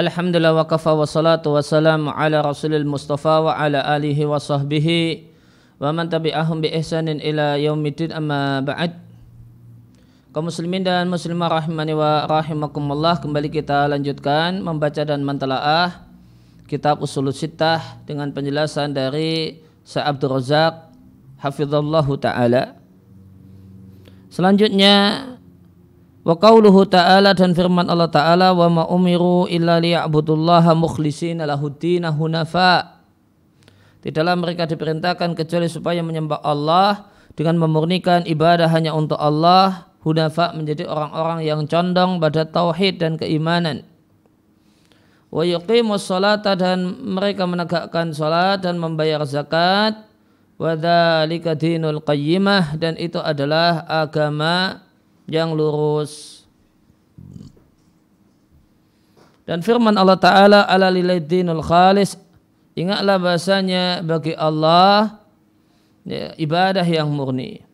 Alhamdulillah wa kafa wa salatu wa salam ala rasulil mustafa wa ala alihi wa sahbihi wa man tabi'ahum bi ihsanin ila yaumidin amma ba'd. Kaum muslimin dan muslimah rahimani wa rahimakumullah kembali kita lanjutkan membaca dan mentelaah kitab usul sittah dengan penjelasan dari Syekh Abdul Razak hafizallahu taala selanjutnya Wa qauluhu ta'ala dan firman Allah ta'ala wa ma umiru illa liya'budullaha mukhlishina lahuddina hunafa. Tidaklah mereka diperintahkan kecuali supaya menyembah Allah dengan memurnikan ibadah hanya untuk Allah, hunafa menjadi orang-orang yang condong pada tauhid dan keimanan. Wa yuqimus salata dan mereka menegakkan salat dan membayar zakat. Wa dzalika dinul qayyimah dan itu adalah agama yang lurus. Dan firman Allah Ta'ala ala lilaidinul khalis Ingatlah bahasanya bagi Allah ya, ibadah yang murni.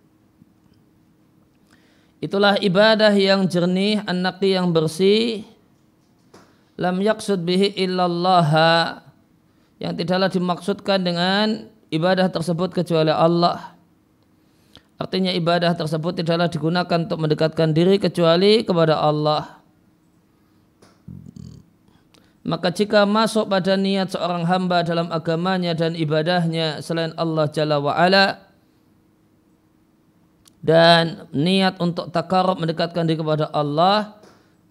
Itulah ibadah yang jernih, anaki yang bersih. Lam yaksud bihi illallah. Yang tidaklah dimaksudkan dengan ibadah tersebut kecuali Allah. Artinya ibadah tersebut tidaklah digunakan untuk mendekatkan diri kecuali kepada Allah. Maka jika masuk pada niat seorang hamba dalam agamanya dan ibadahnya selain Allah Jalla wa'ala dan niat untuk takarub mendekatkan diri kepada Allah,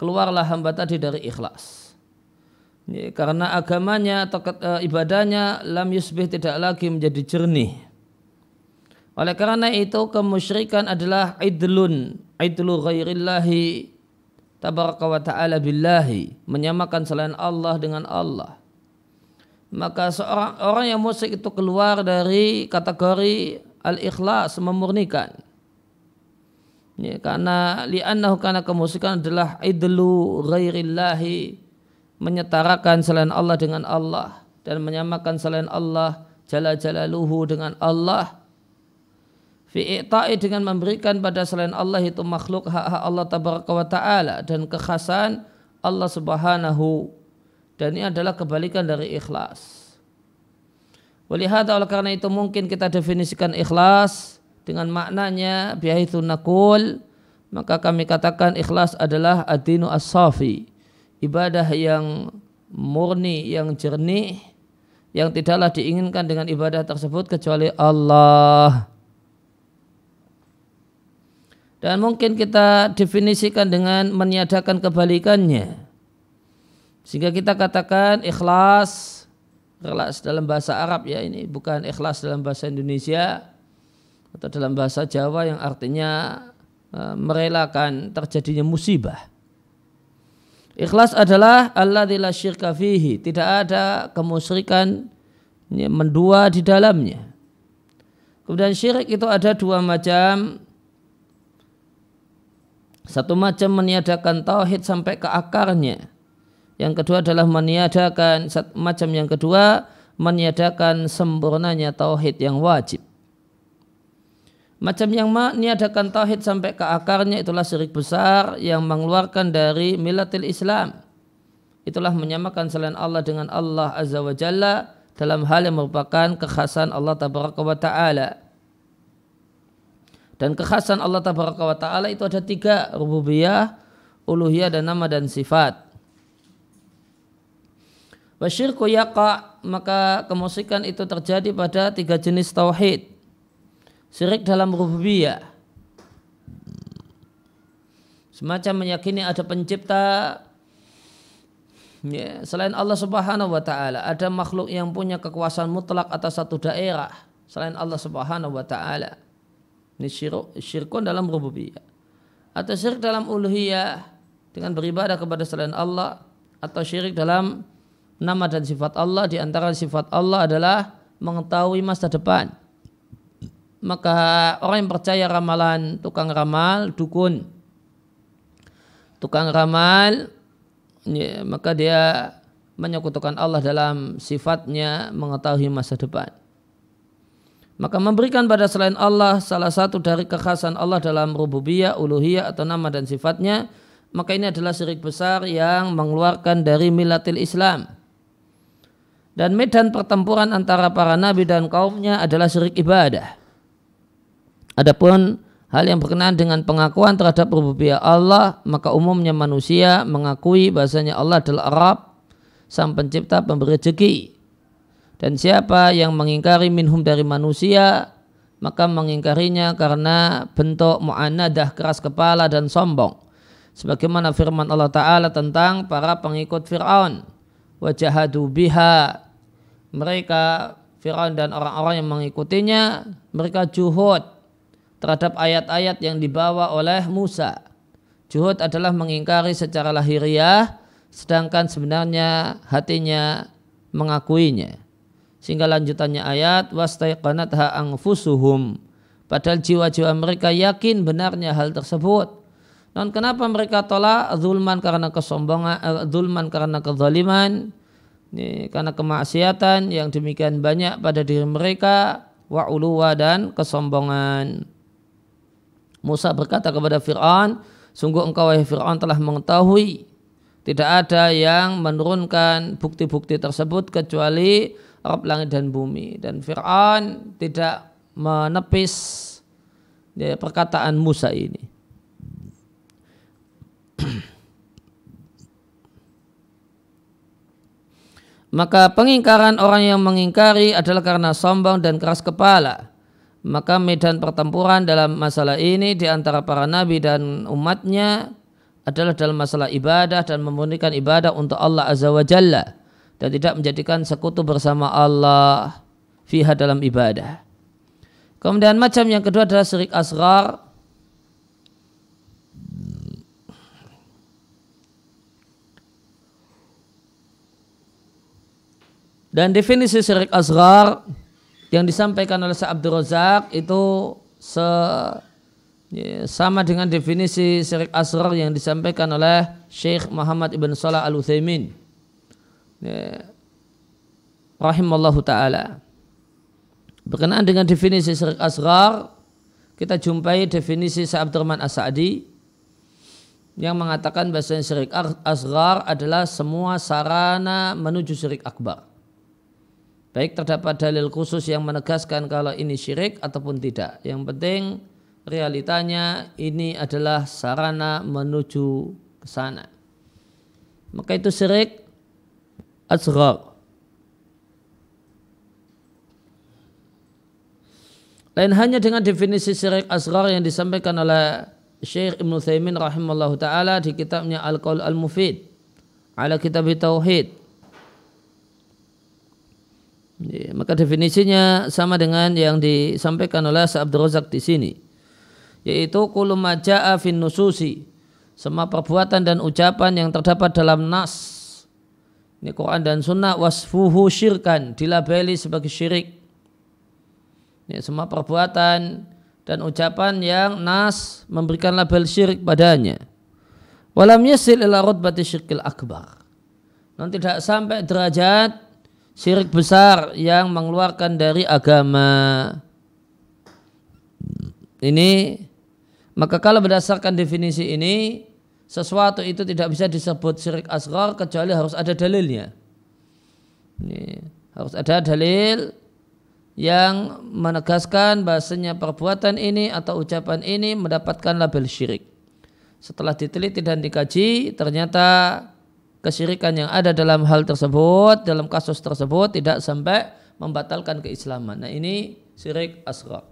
keluarlah hamba tadi dari ikhlas. Karena agamanya atau eh, ibadahnya lam yusbih tidak lagi menjadi jernih oleh karena itu kemusyrikan adalah idlun, idlu ghairillahi tabaraka wa ta'ala billahi, menyamakan selain Allah dengan Allah. Maka seorang orang yang musyrik itu keluar dari kategori al-ikhlas, memurnikan. Ya, karena li'annahu karena kemusyrikan adalah idlu ghairillahi, menyetarakan selain Allah dengan Allah dan menyamakan selain Allah jala jalaluhu dengan Allah. Fi'ita'i dengan memberikan pada selain Allah itu makhluk hak-hak Allah tabaraka wa ta'ala dan kekhasan Allah subhanahu. Dan ini adalah kebalikan dari ikhlas. Walihada oleh karena itu mungkin kita definisikan ikhlas dengan maknanya biaitu nakul maka kami katakan ikhlas adalah adinu as-safi ibadah yang murni yang jernih yang tidaklah diinginkan dengan ibadah tersebut kecuali Allah dan mungkin kita definisikan dengan meniadakan kebalikannya. Sehingga kita katakan ikhlas, ikhlas dalam bahasa Arab ya ini bukan ikhlas dalam bahasa Indonesia atau dalam bahasa Jawa yang artinya uh, merelakan terjadinya musibah. Ikhlas adalah Allah la syirka fihi, tidak ada kemusyrikan mendua di dalamnya. Kemudian syirik itu ada dua macam, satu macam meniadakan tauhid sampai ke akarnya. Yang kedua adalah meniadakan macam yang kedua meniadakan sempurnanya tauhid yang wajib. Macam yang meniadakan tauhid sampai ke akarnya itulah syirik besar yang mengeluarkan dari milatil Islam. Itulah menyamakan selain Allah dengan Allah Azza wa Jalla dalam hal yang merupakan kekhasan Allah Tabaraka wa Ta'ala. Dan kekhasan Allah Tabaraka wa Ta'ala itu ada tiga, rububiyah, uluhiyah dan nama dan sifat. Wasyirku yaqa, maka kemusikan itu terjadi pada tiga jenis tauhid. Syirik dalam rububiyah. Semacam meyakini ada pencipta ya, selain Allah Subhanahu wa taala, ada makhluk yang punya kekuasaan mutlak atas satu daerah selain Allah Subhanahu wa taala. Ini syirk, syirkun dalam rububiyah. Atau syirik dalam uluhiyah dengan beribadah kepada selain Allah atau syirik dalam nama dan sifat Allah di antara sifat Allah adalah mengetahui masa depan. Maka orang yang percaya ramalan tukang ramal, dukun, tukang ramal, ya, maka dia menyekutukan Allah dalam sifatnya mengetahui masa depan. Maka memberikan pada selain Allah salah satu dari kekhasan Allah dalam rububiyah, uluhiyah atau nama dan sifatnya, maka ini adalah syirik besar yang mengeluarkan dari milatil Islam. Dan medan pertempuran antara para nabi dan kaumnya adalah syirik ibadah. Adapun hal yang berkenaan dengan pengakuan terhadap rububiyah Allah, maka umumnya manusia mengakui bahasanya Allah adalah Arab, sang pencipta pemberi rezeki dan siapa yang mengingkari minhum dari manusia, maka mengingkarinya karena bentuk mu'anadah keras kepala dan sombong. Sebagaimana firman Allah Ta'ala tentang para pengikut Fir'aun. Wajahadu biha. Mereka Fir'aun dan orang-orang yang mengikutinya, mereka juhud terhadap ayat-ayat yang dibawa oleh Musa. Juhud adalah mengingkari secara lahiriah, sedangkan sebenarnya hatinya mengakuinya. Sehingga lanjutannya ayat wastaiqanatha anfusuhum. Padahal jiwa-jiwa mereka yakin benarnya hal tersebut. Non kenapa mereka tolak zulman karena kesombongan, uh, zulman karena kezaliman, karena kemaksiatan yang demikian banyak pada diri mereka, wa uluwa dan kesombongan. Musa berkata kepada Fir'aun, sungguh engkau wahai Fir'aun telah mengetahui tidak ada yang menurunkan bukti-bukti tersebut kecuali Rob langit dan bumi dan Fir'aun tidak menepis ya, perkataan Musa ini. Maka pengingkaran orang yang mengingkari adalah karena sombong dan keras kepala. Maka medan pertempuran dalam masalah ini di antara para nabi dan umatnya adalah dalam masalah ibadah dan memurnikan ibadah untuk Allah Azza wa Jalla dan tidak menjadikan sekutu bersama Allah fiha dalam ibadah. Kemudian macam yang kedua adalah syirik asgar. Dan definisi syirik asgar yang disampaikan oleh Syekh Abdul Razak itu se, ya, sama dengan definisi syirik asgar yang disampaikan oleh Syekh Muhammad Ibn Salah Al-Uthaymin ya, rahimallahu taala. Berkenaan dengan definisi syirik asgar, kita jumpai definisi Sa'ab Abdurrahman As-Sa'di yang mengatakan bahasa syirik asgar adalah semua sarana menuju syirik akbar. Baik terdapat dalil khusus yang menegaskan kalau ini syirik ataupun tidak. Yang penting realitanya ini adalah sarana menuju ke sana. Maka itu syirik asghar. Lain hanya dengan definisi syirik asghar yang disampaikan oleh Syekh Ibn Thaymin rahimahullah ta'ala di kitabnya Al-Qaul Al-Mufid ala kitab Tauhid. Ya, maka definisinya sama dengan yang disampaikan oleh Abdul Razak di sini. Yaitu kulum maja'a fin nususi. Semua perbuatan dan ucapan yang terdapat dalam nas ini Quran dan Sunnah wasfuhu syirkan dilabeli sebagai syirik. Ini semua perbuatan dan ucapan yang nas memberikan label syirik padanya. Walam yasil ila rutbati syirkil akbar. Non tidak sampai derajat syirik besar yang mengeluarkan dari agama. Ini maka kalau berdasarkan definisi ini sesuatu itu tidak bisa disebut syirik asghar kecuali harus ada dalilnya. Ini, harus ada dalil yang menegaskan bahasanya perbuatan ini atau ucapan ini mendapatkan label syirik. Setelah diteliti dan dikaji, ternyata kesyirikan yang ada dalam hal tersebut, dalam kasus tersebut tidak sampai membatalkan keislaman. Nah ini syirik asghar.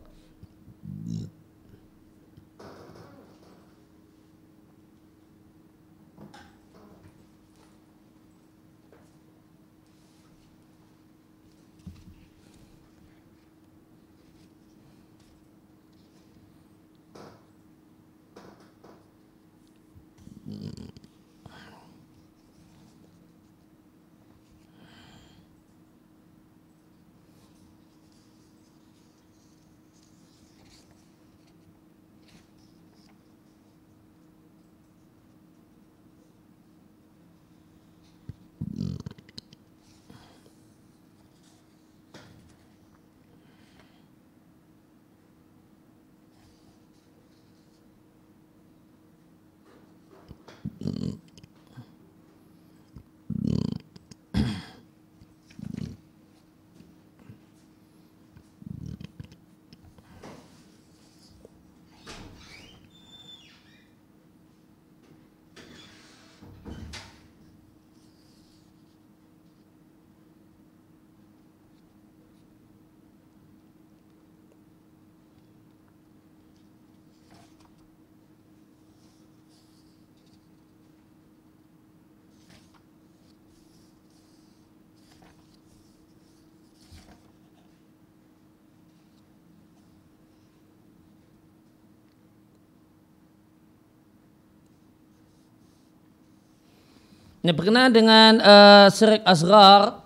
Ini berkenaan dengan uh, syirik asgar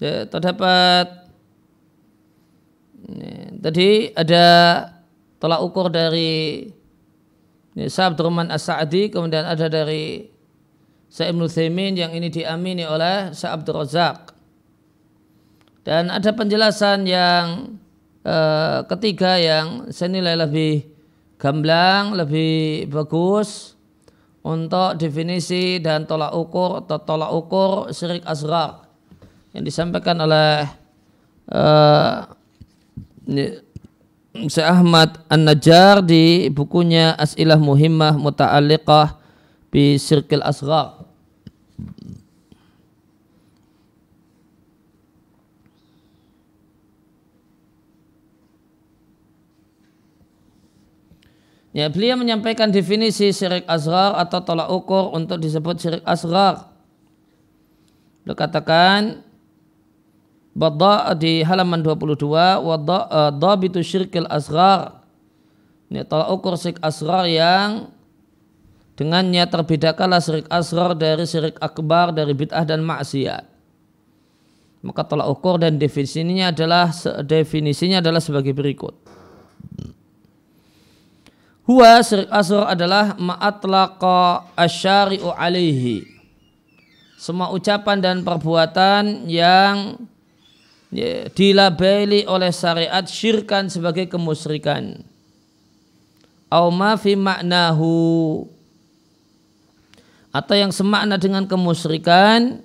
ya, terdapat ini, tadi ada tolak ukur dari ini, Sa'ab Durman As-Sa'di kemudian ada dari Sa'ib Nuthaimin yang ini diamini oleh Sa'ab Razak dan ada penjelasan yang uh, ketiga yang senilai lebih gamblang, lebih bagus untuk definisi dan tolak ukur atau tolak ukur syirik asgar yang disampaikan oleh uh, Syekh Ahmad An-Najjar di bukunya As'ilah Muhimmah Muta'alliqah bi Sirkil Asghar. Ya, beliau menyampaikan definisi syirik asghar atau tolak ukur untuk disebut syirik asghar. Beliau katakan di halaman 22 wadda dhabitu syirkil asghar. Ini tolak ukur syirik asghar yang dengannya terbedakanlah syirik asghar dari syirik akbar dari bid'ah dan maksiat. Maka tolak ukur dan definisinya adalah definisinya adalah sebagai berikut. Huwa syirik asghar adalah ma'atlaqa asyari'u alaihi. Semua ucapan dan perbuatan yang ya, dilabeli oleh syariat syirkan sebagai kemusyrikan. Au ma fi maknahu atau yang semakna dengan kemusyrikan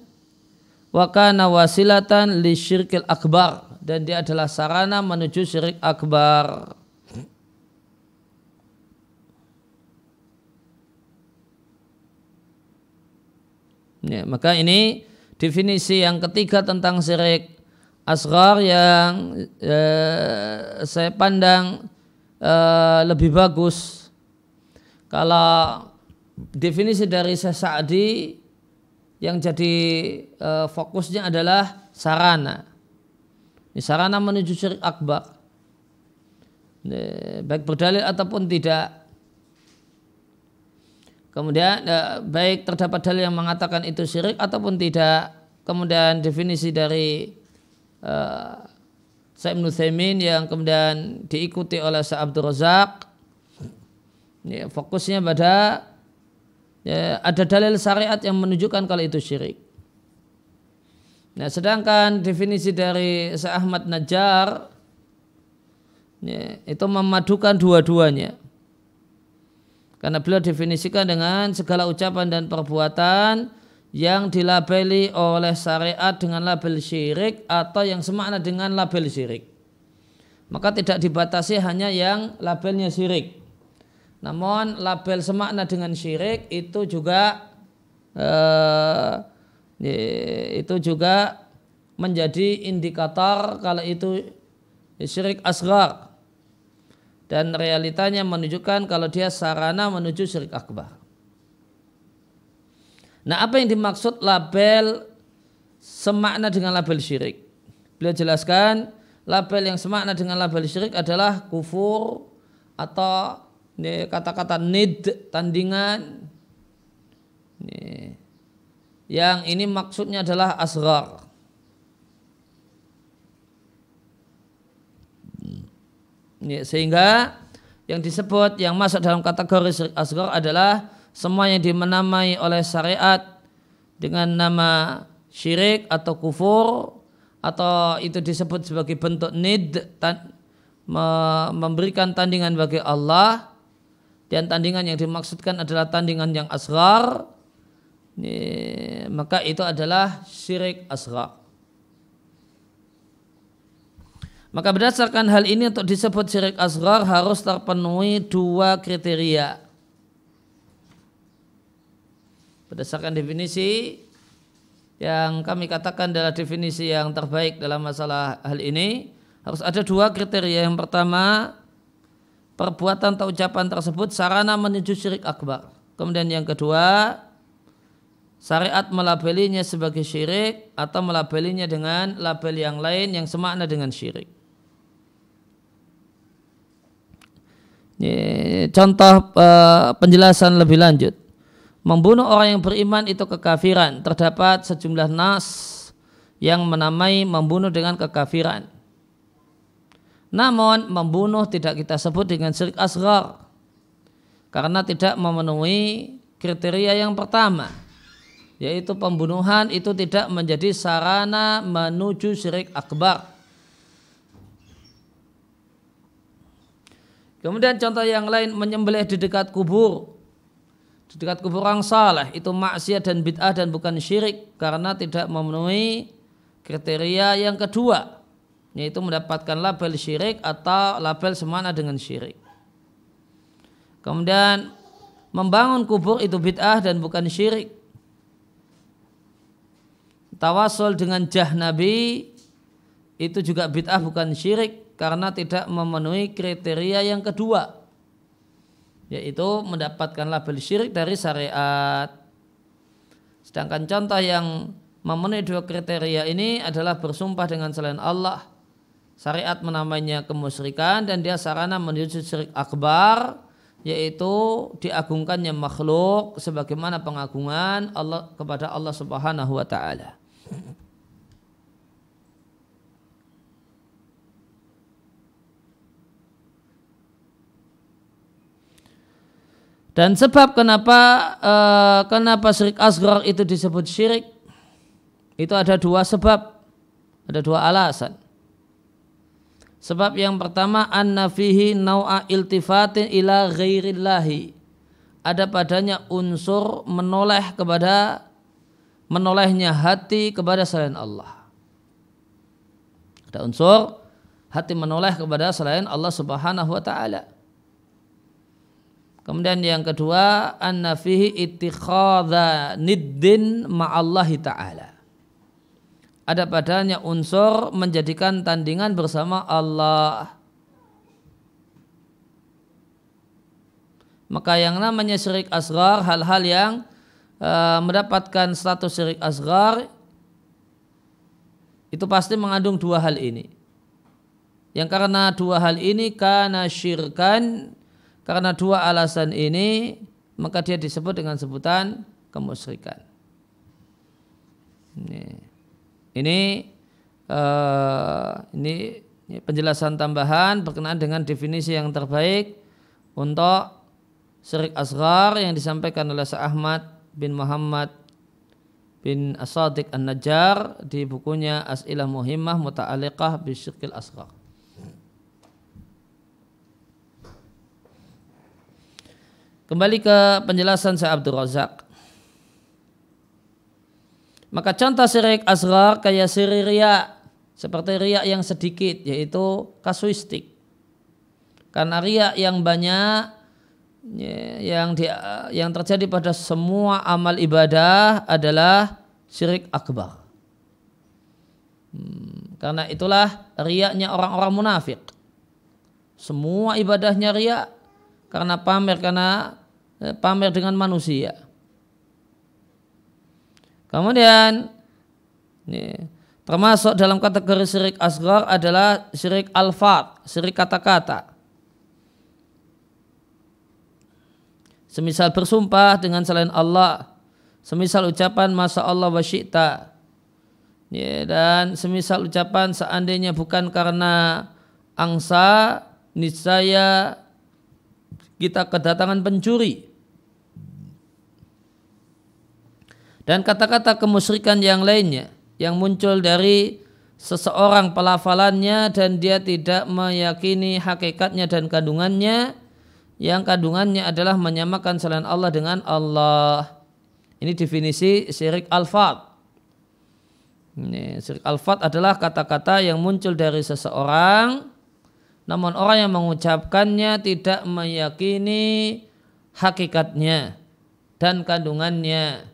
wa kana wasilatan li syirkil akbar dan dia adalah sarana menuju syirik akbar. Ya, maka ini definisi yang ketiga tentang syirik asghar yang eh, saya pandang eh, lebih bagus kalau definisi dari Sa'di yang jadi eh, fokusnya adalah sarana. Ini sarana menuju syirik akbar. Ini, baik berdalil ataupun tidak. Kemudian eh, baik terdapat dalil yang mengatakan itu syirik ataupun tidak. Kemudian definisi dari uh, Sa'ib Nuthaimin yang kemudian diikuti oleh Sa'ab Razak. Ya, fokusnya pada ya, ada dalil syariat yang menunjukkan kalau itu syirik. Nah, sedangkan definisi dari Sa'ahmad Najjar ya, itu memadukan dua-duanya. Karena beliau definisikan dengan segala ucapan dan perbuatan yang dilabeli oleh syariat dengan label syirik atau yang semakna dengan label syirik. Maka tidak dibatasi hanya yang labelnya syirik. Namun label semakna dengan syirik itu juga eh, itu juga menjadi indikator kalau itu syirik asgar dan realitanya menunjukkan kalau dia sarana menuju syirik akbar. Nah apa yang dimaksud label semakna dengan label syirik? Beliau jelaskan label yang semakna dengan label syirik adalah kufur atau kata-kata nid tandingan ini, yang ini maksudnya adalah asgar Ya, sehingga yang disebut yang masuk dalam kategori syirik asgar adalah semua yang dimenamai oleh syariat dengan nama syirik atau kufur atau itu disebut sebagai bentuk nid tan, me, memberikan tandingan bagi Allah. Dan tandingan yang dimaksudkan adalah tandingan yang asgar maka itu adalah syirik asgar Maka berdasarkan hal ini untuk disebut syirik asgar harus terpenuhi dua kriteria. Berdasarkan definisi yang kami katakan adalah definisi yang terbaik dalam masalah hal ini harus ada dua kriteria. Yang pertama perbuatan atau ucapan tersebut sarana menuju syirik akbar. Kemudian yang kedua syariat melabelinya sebagai syirik atau melabelinya dengan label yang lain yang semakna dengan syirik. Contoh uh, penjelasan lebih lanjut. membunuh orang yang beriman itu kekafiran. Terdapat sejumlah nas yang menamai membunuh dengan kekafiran. Namun membunuh tidak kita sebut dengan syirik asgar karena tidak memenuhi kriteria yang pertama yaitu pembunuhan itu tidak menjadi sarana menuju syirik akbar. Kemudian contoh yang lain menyembelih di dekat kubur. Di dekat kubur orang saleh itu maksiat dan bid'ah dan bukan syirik karena tidak memenuhi kriteria yang kedua yaitu mendapatkan label syirik atau label semana dengan syirik. Kemudian membangun kubur itu bid'ah dan bukan syirik. Tawasul dengan jah Nabi itu juga bid'ah bukan syirik karena tidak memenuhi kriteria yang kedua yaitu mendapatkan label syirik dari syariat. Sedangkan contoh yang memenuhi dua kriteria ini adalah bersumpah dengan selain Allah. Syariat menamainya kemusyrikan dan dia sarana menuju syirik akbar yaitu diagungkannya makhluk sebagaimana pengagungan Allah kepada Allah Subhanahu wa taala. Dan sebab kenapa uh, kenapa syirik asgar itu disebut syirik itu ada dua sebab, ada dua alasan. Sebab yang pertama anna fihi nau'a iltifatin ila ghairillahi. Ada padanya unsur menoleh kepada menolehnya hati kepada selain Allah. Ada unsur hati menoleh kepada selain Allah Subhanahu wa taala. Kemudian yang kedua, anna fihi ittikhadha niddin ma'allahi ta'ala. Ada padanya unsur menjadikan tandingan bersama Allah. Maka yang namanya syirik asgar, hal-hal yang uh, mendapatkan status syirik asgar, itu pasti mengandung dua hal ini. Yang karena dua hal ini karena syirkan karena dua alasan ini maka dia disebut dengan sebutan kemusyrikan. Ini ini, uh, ini, penjelasan tambahan berkenaan dengan definisi yang terbaik untuk syirik asghar yang disampaikan oleh Syekh Ahmad bin Muhammad bin As-Sadiq An-Najjar di bukunya As'ilah Muhimmah Muta'aliqah Bisyirkil Asghar. Kembali ke penjelasan Syekh Abdul Razak. Maka contoh syirik asghar kayak syirik ria seperti ria yang sedikit yaitu kasuistik. Karena ria yang banyak ya, yang di, yang terjadi pada semua amal ibadah adalah syirik akbar. Hmm, karena itulah riaknya orang-orang munafik. Semua ibadahnya riak karena pamer karena pamer dengan manusia. Kemudian ini, termasuk dalam kategori syirik asgar adalah syirik alfat, syirik kata-kata. Semisal bersumpah dengan selain Allah, semisal ucapan masa Allah wa syi'ta. Ya, dan semisal ucapan seandainya bukan karena angsa, niscaya kita kedatangan pencuri. Dan kata-kata kemusyrikan yang lainnya yang muncul dari seseorang pelafalannya dan dia tidak meyakini hakikatnya dan kandungannya yang kandungannya adalah menyamakan selain Allah dengan Allah. Ini definisi syirik al-fat. Ini, syirik al-fat adalah kata-kata yang muncul dari seseorang namun orang yang mengucapkannya tidak meyakini hakikatnya dan kandungannya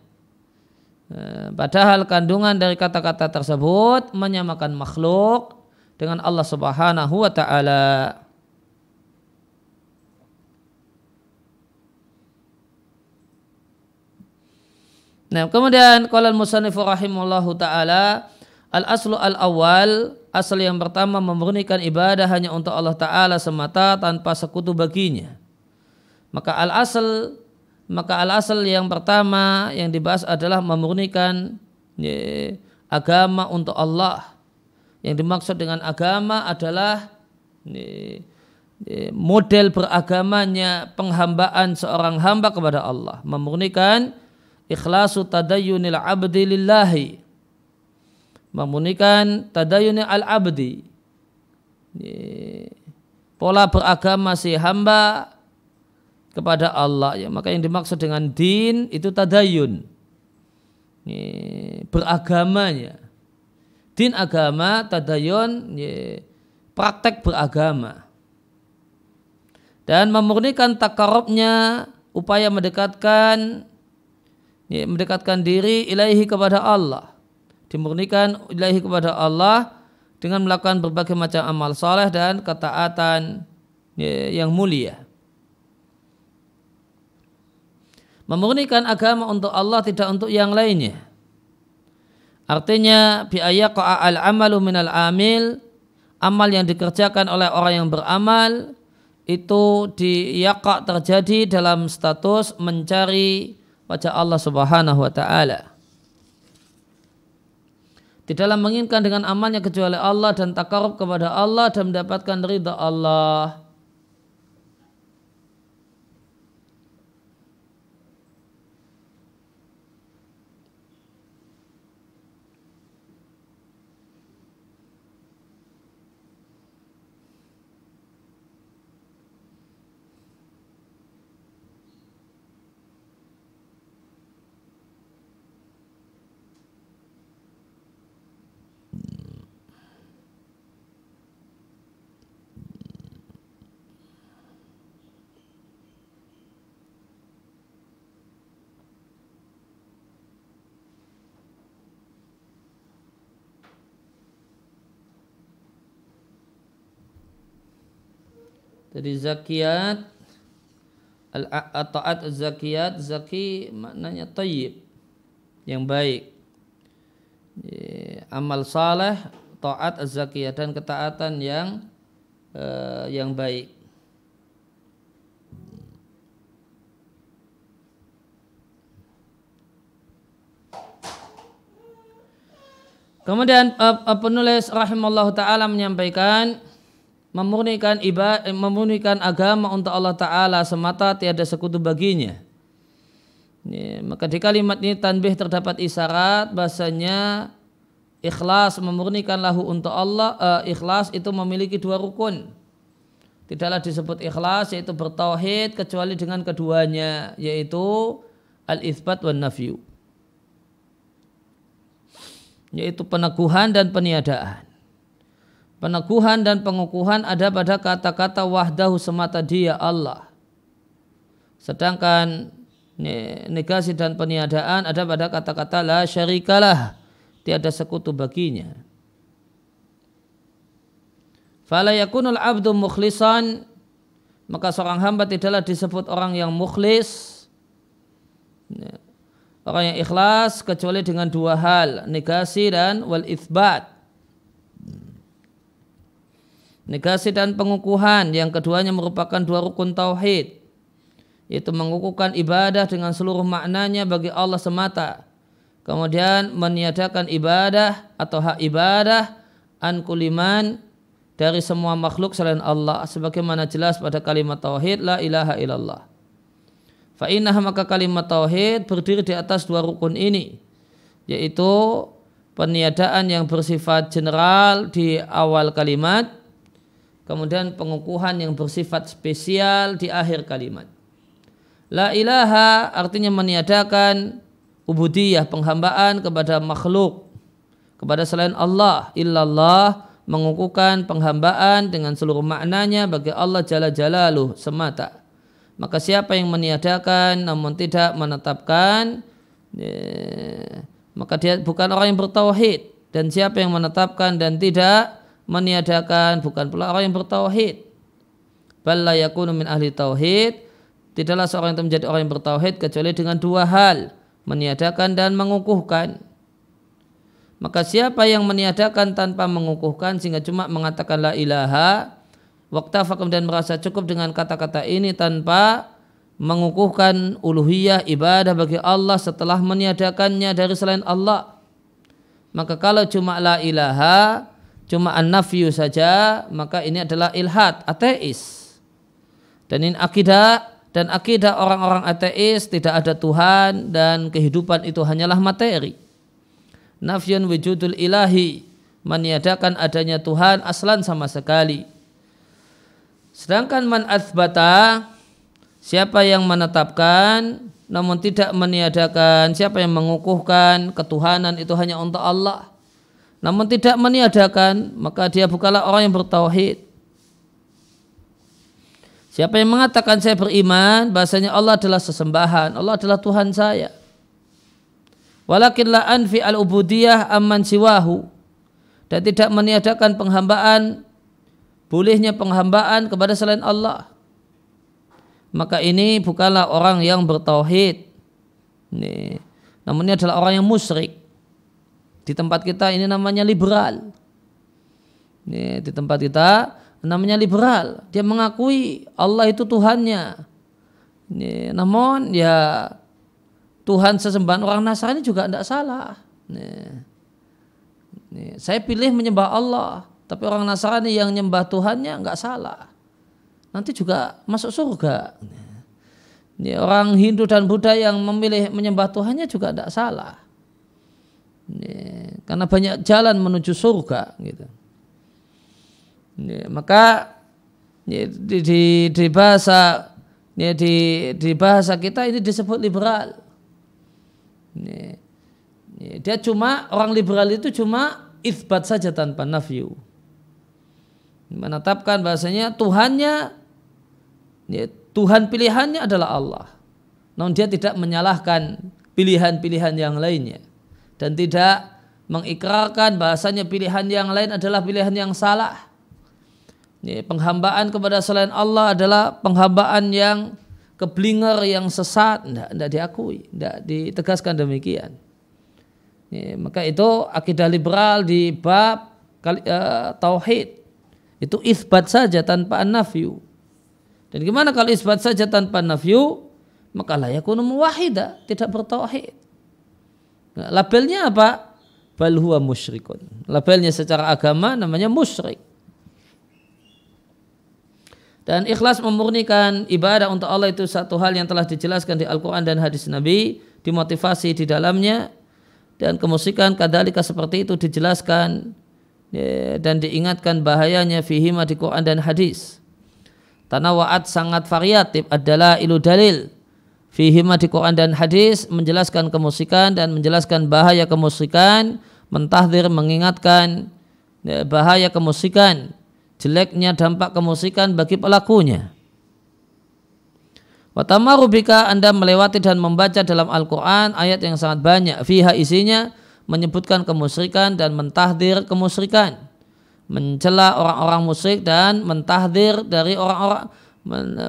padahal kandungan dari kata-kata tersebut menyamakan makhluk dengan Allah Subhanahu wa taala. Nah, kemudian qala al-musannif rahimallahu taala al-aslu al-awwal asal yang pertama memurnikan ibadah hanya untuk Allah taala semata tanpa sekutu baginya. Maka al-asal maka al asal yang pertama yang dibahas adalah memurnikan agama untuk Allah. Yang dimaksud dengan agama adalah model beragamanya penghambaan seorang hamba kepada Allah, memurnikan ikhlasu tadayyunil abdi lillahi. Memurnikan tadayyunil al abdi. Pola beragama si hamba kepada Allah. Ya maka yang dimaksud dengan din itu tadayun. Beragamanya. Din agama tadayun ya, praktek beragama. Dan memurnikan takarubnya upaya mendekatkan ya, mendekatkan diri ilahi kepada Allah. Dimurnikan ilahi kepada Allah dengan melakukan berbagai macam amal soleh dan ketaatan yang mulia. Memurnikan agama untuk Allah tidak untuk yang lainnya. Artinya biaya al amalu minal amil amal yang dikerjakan oleh orang yang beramal itu diyaka terjadi dalam status mencari wajah Allah Subhanahu wa taala. Tidaklah menginginkan dengan amalnya kecuali Allah dan takarub kepada Allah dan mendapatkan ridha Allah. Jadi zakiyat al-ta'at zakiyat zaki maknanya tayyib yang baik. Amal saleh, taat zakiyat dan ketaatan yang uh, yang baik. Kemudian uh, penulis rahimallahu taala menyampaikan memurnikan ibadah, memurnikan agama untuk Allah Taala semata tiada sekutu baginya. Ini, maka di kalimat ini tanbih terdapat isyarat bahasanya ikhlas memurnikan lahu untuk Allah uh, ikhlas itu memiliki dua rukun. Tidaklah disebut ikhlas yaitu bertauhid kecuali dengan keduanya yaitu al-itsbat wan nafyu. Yaitu peneguhan dan peniadaan. Peneguhan dan pengukuhan ada pada kata-kata wahdahu semata dia Allah. Sedangkan negasi dan peniadaan ada pada kata-kata la syarikalah. Tiada sekutu baginya. Fala yakunul abdu mukhlisan maka seorang hamba tidaklah disebut orang yang mukhlis orang yang ikhlas kecuali dengan dua hal negasi dan wal ithbat negasi dan pengukuhan yang keduanya merupakan dua rukun tauhid yaitu mengukuhkan ibadah dengan seluruh maknanya bagi Allah semata. Kemudian meniadakan ibadah atau hak ibadah an kuliman dari semua makhluk selain Allah sebagaimana jelas pada kalimat tauhid la ilaha illallah. Fa maka kalimat tauhid berdiri di atas dua rukun ini yaitu peniadaan yang bersifat general di awal kalimat kemudian pengukuhan yang bersifat spesial di akhir kalimat. La ilaha artinya meniadakan ubudiyah penghambaan kepada makhluk. Kepada selain Allah illallah mengukuhkan penghambaan dengan seluruh maknanya bagi Allah jalla jalaluh semata. Maka siapa yang meniadakan namun tidak menetapkan ya, maka dia bukan orang yang bertauhid. Dan siapa yang menetapkan dan tidak meniadakan bukan pula orang yang bertauhid. Balla yakunu min ahli tauhid. Tidaklah seorang itu menjadi orang yang bertauhid kecuali dengan dua hal, meniadakan dan mengukuhkan. Maka siapa yang meniadakan tanpa mengukuhkan sehingga cuma mengatakan la ilaha, waktu kemudian merasa cukup dengan kata-kata ini tanpa mengukuhkan uluhiyah ibadah bagi Allah setelah meniadakannya dari selain Allah. Maka kalau cuma la ilaha, cuma an-nafyu saja, maka ini adalah ilhad, ateis. Dan ini akidah dan akidah orang-orang ateis tidak ada Tuhan dan kehidupan itu hanyalah materi. Nafyun wujudul ilahi meniadakan adanya Tuhan aslan sama sekali. Sedangkan man athbata Siapa yang menetapkan namun tidak meniadakan, siapa yang mengukuhkan ketuhanan itu hanya untuk Allah. Namun tidak meniadakan, maka dia bukanlah orang yang bertauhid. Siapa yang mengatakan saya beriman, bahasanya Allah adalah sesembahan, Allah adalah Tuhan saya. Walakin la anfi al-ubudiyah amman siwahu. Dan tidak meniadakan penghambaan, bolehnya penghambaan kepada selain Allah maka ini bukanlah orang yang bertauhid. Ini, namun ini adalah orang yang musyrik. Di tempat kita ini namanya liberal. Ini, di tempat kita namanya liberal. Dia mengakui Allah itu Tuhannya. Ini, namun ya Tuhan sesembahan orang Nasrani juga tidak salah. Ini, ini, saya pilih menyembah Allah, tapi orang Nasrani yang nyembah Tuhannya nggak salah nanti juga masuk surga. Ini orang Hindu dan Buddha yang memilih menyembah Tuhannya juga tidak salah. Karena banyak jalan menuju surga gitu. Ini, maka ini, di, di, di bahasa ini, di, di bahasa kita ini disebut liberal. Ini, ini, dia cuma orang liberal itu cuma isbat saja tanpa nafyu. Menetapkan bahasanya Tuhannya ya, Tuhan pilihannya adalah Allah. Namun dia tidak menyalahkan pilihan-pilihan yang lainnya dan tidak mengikrarkan bahasanya pilihan yang lain adalah pilihan yang salah. Ya, penghambaan kepada selain Allah adalah penghambaan yang keblinger yang sesat, tidak, tidak diakui, tidak ditegaskan demikian. Ya, maka itu akidah liberal di bab uh, tauhid itu isbat saja tanpa nafyu. Dan gimana kalau isbat saja tanpa nafyu? Maka layakunu muwahida, tidak bertauhid. Nah, labelnya apa? Bal huwa musyrikun. Labelnya secara agama namanya musyrik. Dan ikhlas memurnikan ibadah untuk Allah itu satu hal yang telah dijelaskan di Al-Quran dan hadis Nabi, dimotivasi di dalamnya, dan kemusikan kadalika seperti itu dijelaskan ya, dan diingatkan bahayanya fihima di Quran dan hadis tanawaat sangat variatif adalah ilu dalil fihima di Quran dan hadis menjelaskan kemusikan dan menjelaskan bahaya kemusikan mentahdir mengingatkan ya, bahaya kemusikan jeleknya dampak kemusikan bagi pelakunya Watama rubika Anda melewati dan membaca dalam Al-Quran ayat yang sangat banyak. Fiha isinya menyebutkan kemusyrikan dan mentahdir kemusyrikan mencela orang-orang musyrik dan mentahdir dari orang-orang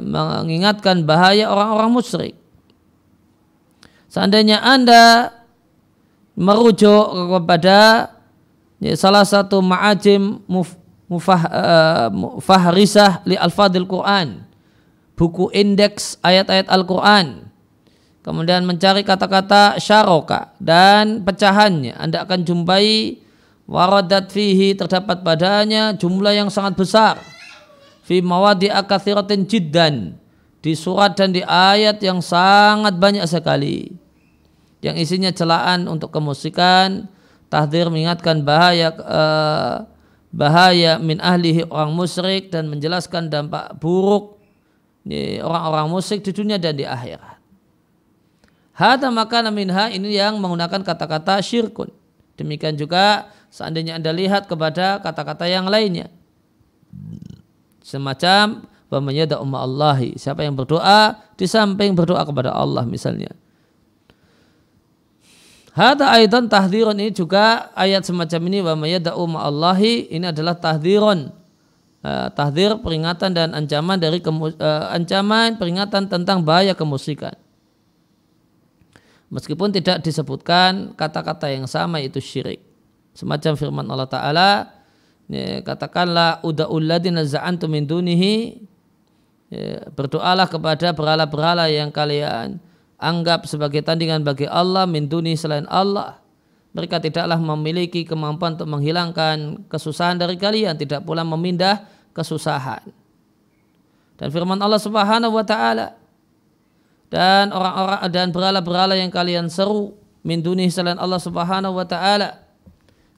mengingatkan bahaya orang-orang musyrik. Seandainya Anda merujuk kepada ya, salah satu ma'ajim muf, mufah, uh, mufahrisah li al-fadil Quran, buku indeks ayat-ayat Al-Quran, kemudian mencari kata-kata syaroka dan pecahannya, Anda akan jumpai waradat fihi terdapat padanya jumlah yang sangat besar. Fi mawadi akathiratin jiddan di surat dan di ayat yang sangat banyak sekali yang isinya celaan untuk kemusikan tahdir mengingatkan bahaya uh, bahaya min ahlihi orang musyrik dan menjelaskan dampak buruk orang-orang musyrik di dunia dan di akhirat. Hada maka minha ini yang menggunakan kata-kata syirkun. Demikian juga seandainya Anda lihat kepada kata-kata yang lainnya. Semacam Bamanya umma Allahi. Siapa yang berdoa di samping berdoa kepada Allah misalnya. Hada aidan tahdhiron ini juga ayat semacam ini wa mayyada'u Allahi ini adalah tahdhiron. Uh, tahdir peringatan dan ancaman dari uh, ancaman peringatan tentang bahaya kemusikan. Meskipun tidak disebutkan kata-kata yang sama itu syirik. Semacam firman Allah Ta'ala, katakanlah uda'ul ladina za'antum min dunihi ya, berdoalah kepada berhala-berhala yang kalian anggap sebagai tandingan bagi Allah min duni selain Allah. Mereka tidaklah memiliki kemampuan untuk menghilangkan kesusahan dari kalian tidak pula memindah kesusahan. Dan firman Allah Subhanahu wa taala dan orang-orang dan berhala-berhala yang kalian seru min duni selain Allah Subhanahu wa taala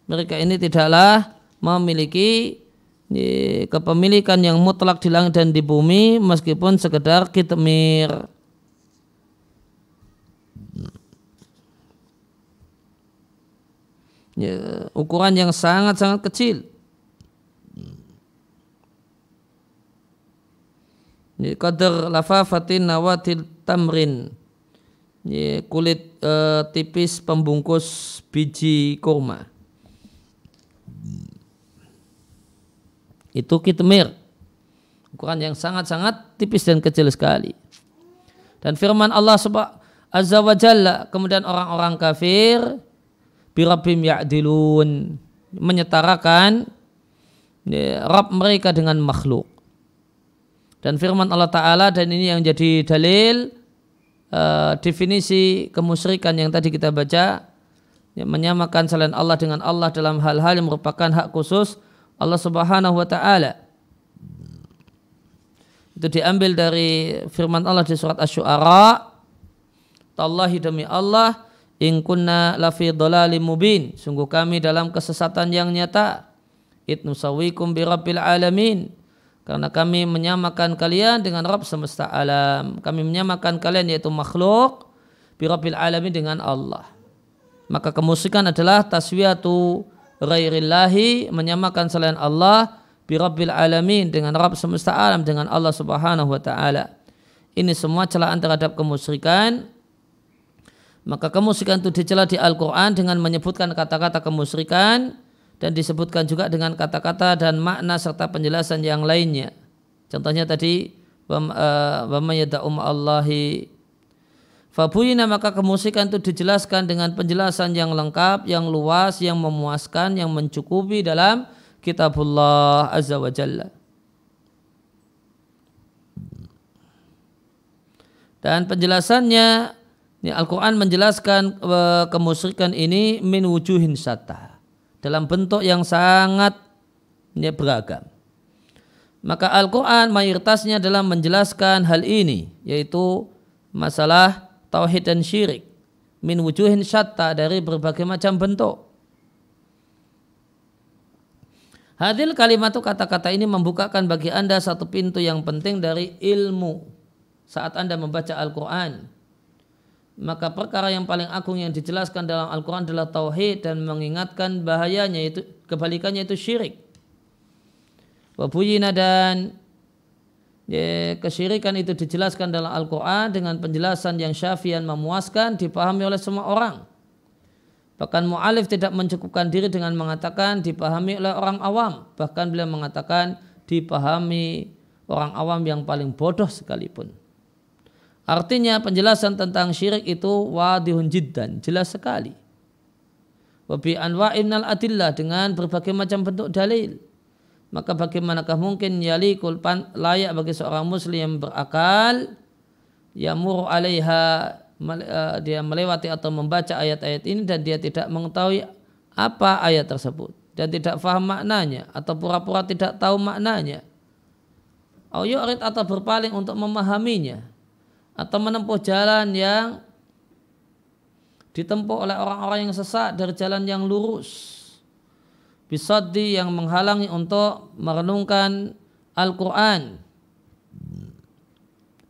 mereka ini tidaklah memiliki kepemilikan yang mutlak di langit dan di bumi meskipun sekedar kitmir ya, ukuran yang sangat-sangat kecil. Ya, Qadar lafafatin nawatil tamrin. Ya, kulit uh, tipis pembungkus biji kurma. Itu kitmir. Ukuran yang sangat-sangat tipis dan kecil sekali. Dan firman Allah subhanahu Azza wa Jalla kemudian orang-orang kafir birabim ya'dilun menyetarakan ya, Rabb mereka dengan makhluk dan firman Allah Ta'ala dan ini yang jadi dalil uh, definisi kemusyrikan yang tadi kita baca ya, menyamakan selain Allah dengan Allah dalam hal-hal yang merupakan hak khusus Allah Subhanahu wa taala. Itu diambil dari firman Allah di surat Asy-Syu'ara. Tallahi demi Allah in kunna lafi dhalalim mubin. Sungguh kami dalam kesesatan yang nyata. Itnu sawikum bi rabbil alamin. Karena kami menyamakan kalian dengan Rabb semesta alam. Kami menyamakan kalian yaitu makhluk bi rabbil alamin dengan Allah. Maka kemusikan adalah taswiyatu ghairillahi menyamakan selain Allah bi rabbil alamin dengan Rabb semesta alam dengan Allah Subhanahu wa taala ini semua celaan terhadap kemusyrikan maka kemusyrikan itu dicela di Al-Quran dengan menyebutkan kata-kata kemusyrikan dan disebutkan juga dengan kata-kata dan makna serta penjelasan yang lainnya. Contohnya tadi wama yada'um Allahi Fabuyina maka kemusyrikan itu dijelaskan dengan penjelasan yang lengkap, yang luas, yang memuaskan, yang mencukupi dalam kitabullah azza wa jalla. Dan penjelasannya Al-Quran menjelaskan kemusyrikan ini min wujuhin sata. Dalam bentuk yang sangat beragam. Maka Al-Quran mayoritasnya dalam menjelaskan hal ini. Yaitu masalah tauhid dan syirik. Min wujuhin syatta dari berbagai macam bentuk. Hadil kalimat itu kata-kata ini membukakan bagi Anda satu pintu yang penting dari ilmu saat Anda membaca Al-Quran maka perkara yang paling agung yang dijelaskan dalam Al-Quran adalah tauhid dan mengingatkan bahayanya itu kebalikannya itu syirik. Wabuyina dan ya, kesyirikan itu dijelaskan dalam Al-Quran dengan penjelasan yang syafian memuaskan dipahami oleh semua orang. Bahkan mu'alif tidak mencukupkan diri dengan mengatakan dipahami oleh orang awam. Bahkan beliau mengatakan dipahami orang awam yang paling bodoh sekalipun. Artinya penjelasan tentang syirik itu wadihun jiddan, jelas sekali. Wabi anwa al adillah dengan berbagai macam bentuk dalil. Maka bagaimanakah mungkin yalikul pan, layak bagi seorang muslim yang berakal yamur alaiha eh, dia melewati atau membaca ayat-ayat ini dan dia tidak mengetahui apa ayat tersebut dan tidak faham maknanya atau pura-pura tidak tahu maknanya. atau berpaling untuk memahaminya atau menempuh jalan yang ditempuh oleh orang-orang yang sesat dari jalan yang lurus. Bisaddi yang menghalangi untuk merenungkan Al-Quran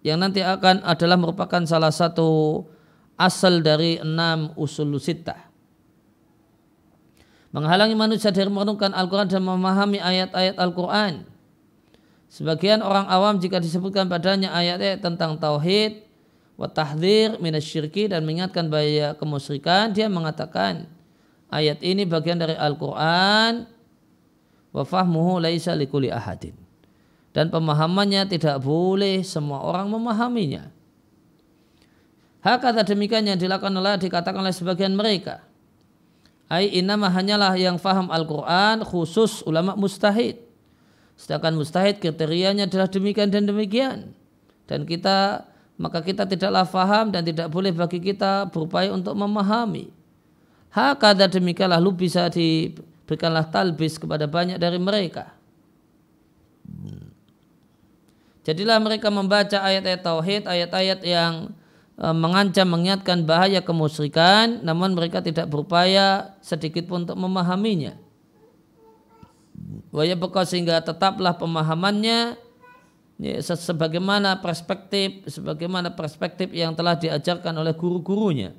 yang nanti akan adalah merupakan salah satu asal dari enam usul sitah. Menghalangi manusia dari merenungkan Al-Quran dan memahami ayat-ayat Al-Quran Sebagian orang awam jika disebutkan padanya ayat-ayat tentang tauhid, wa tahdhir minasyirki dan mengingatkan bahaya kemusyrikan, dia mengatakan ayat ini bagian dari Al-Qur'an wa fahmuhu laisa likulli ahadin. Dan pemahamannya tidak boleh semua orang memahaminya. Hak kata demikian yang dilakukan oleh dikatakan oleh sebagian mereka. Ai inama hanyalah yang faham Al-Quran khusus ulama mustahid Sedangkan mustahid kriterianya adalah demikian dan demikian. Dan kita maka kita tidaklah faham dan tidak boleh bagi kita berupaya untuk memahami. Hakada demikianlah lu bisa diberikanlah talbis kepada banyak dari mereka. Jadilah mereka membaca ayat-ayat tauhid, ayat-ayat yang e, mengancam mengingatkan bahaya kemusyrikan, namun mereka tidak berupaya sedikit pun untuk memahaminya. Waya bekas sehingga tetaplah pemahamannya ya, sebagaimana perspektif sebagaimana perspektif yang telah diajarkan oleh guru-gurunya.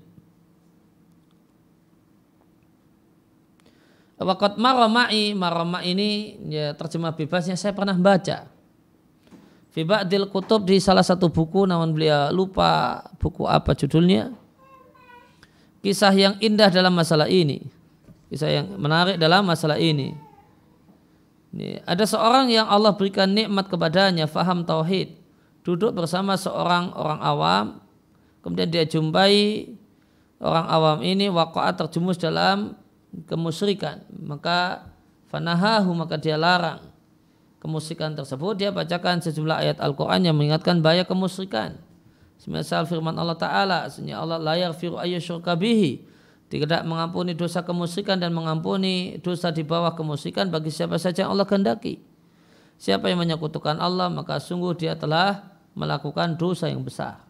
Wakat maromai, maroma ini ya terjemah bebasnya saya pernah baca. Fibadil kutub di salah satu buku namun beliau lupa buku apa judulnya. Kisah yang indah dalam masalah ini. Kisah yang menarik dalam masalah ini. Ini, ada seorang yang Allah berikan nikmat kepadanya, faham tauhid, duduk bersama seorang orang awam, kemudian dia jumpai orang awam ini waqa'at terjumus dalam kemusyrikan, maka fanahahu maka dia larang kemusyrikan tersebut, dia bacakan sejumlah ayat Al-Quran yang mengingatkan bahaya kemusyrikan. Semisal firman Allah Ta'ala, Sebenarnya Allah layar firu ayyusyurka bihi tidak mengampuni dosa kemusyrikan dan mengampuni dosa di bawah kemusyrikan bagi siapa saja yang Allah kehendaki. Siapa yang menyekutukan Allah maka sungguh dia telah melakukan dosa yang besar.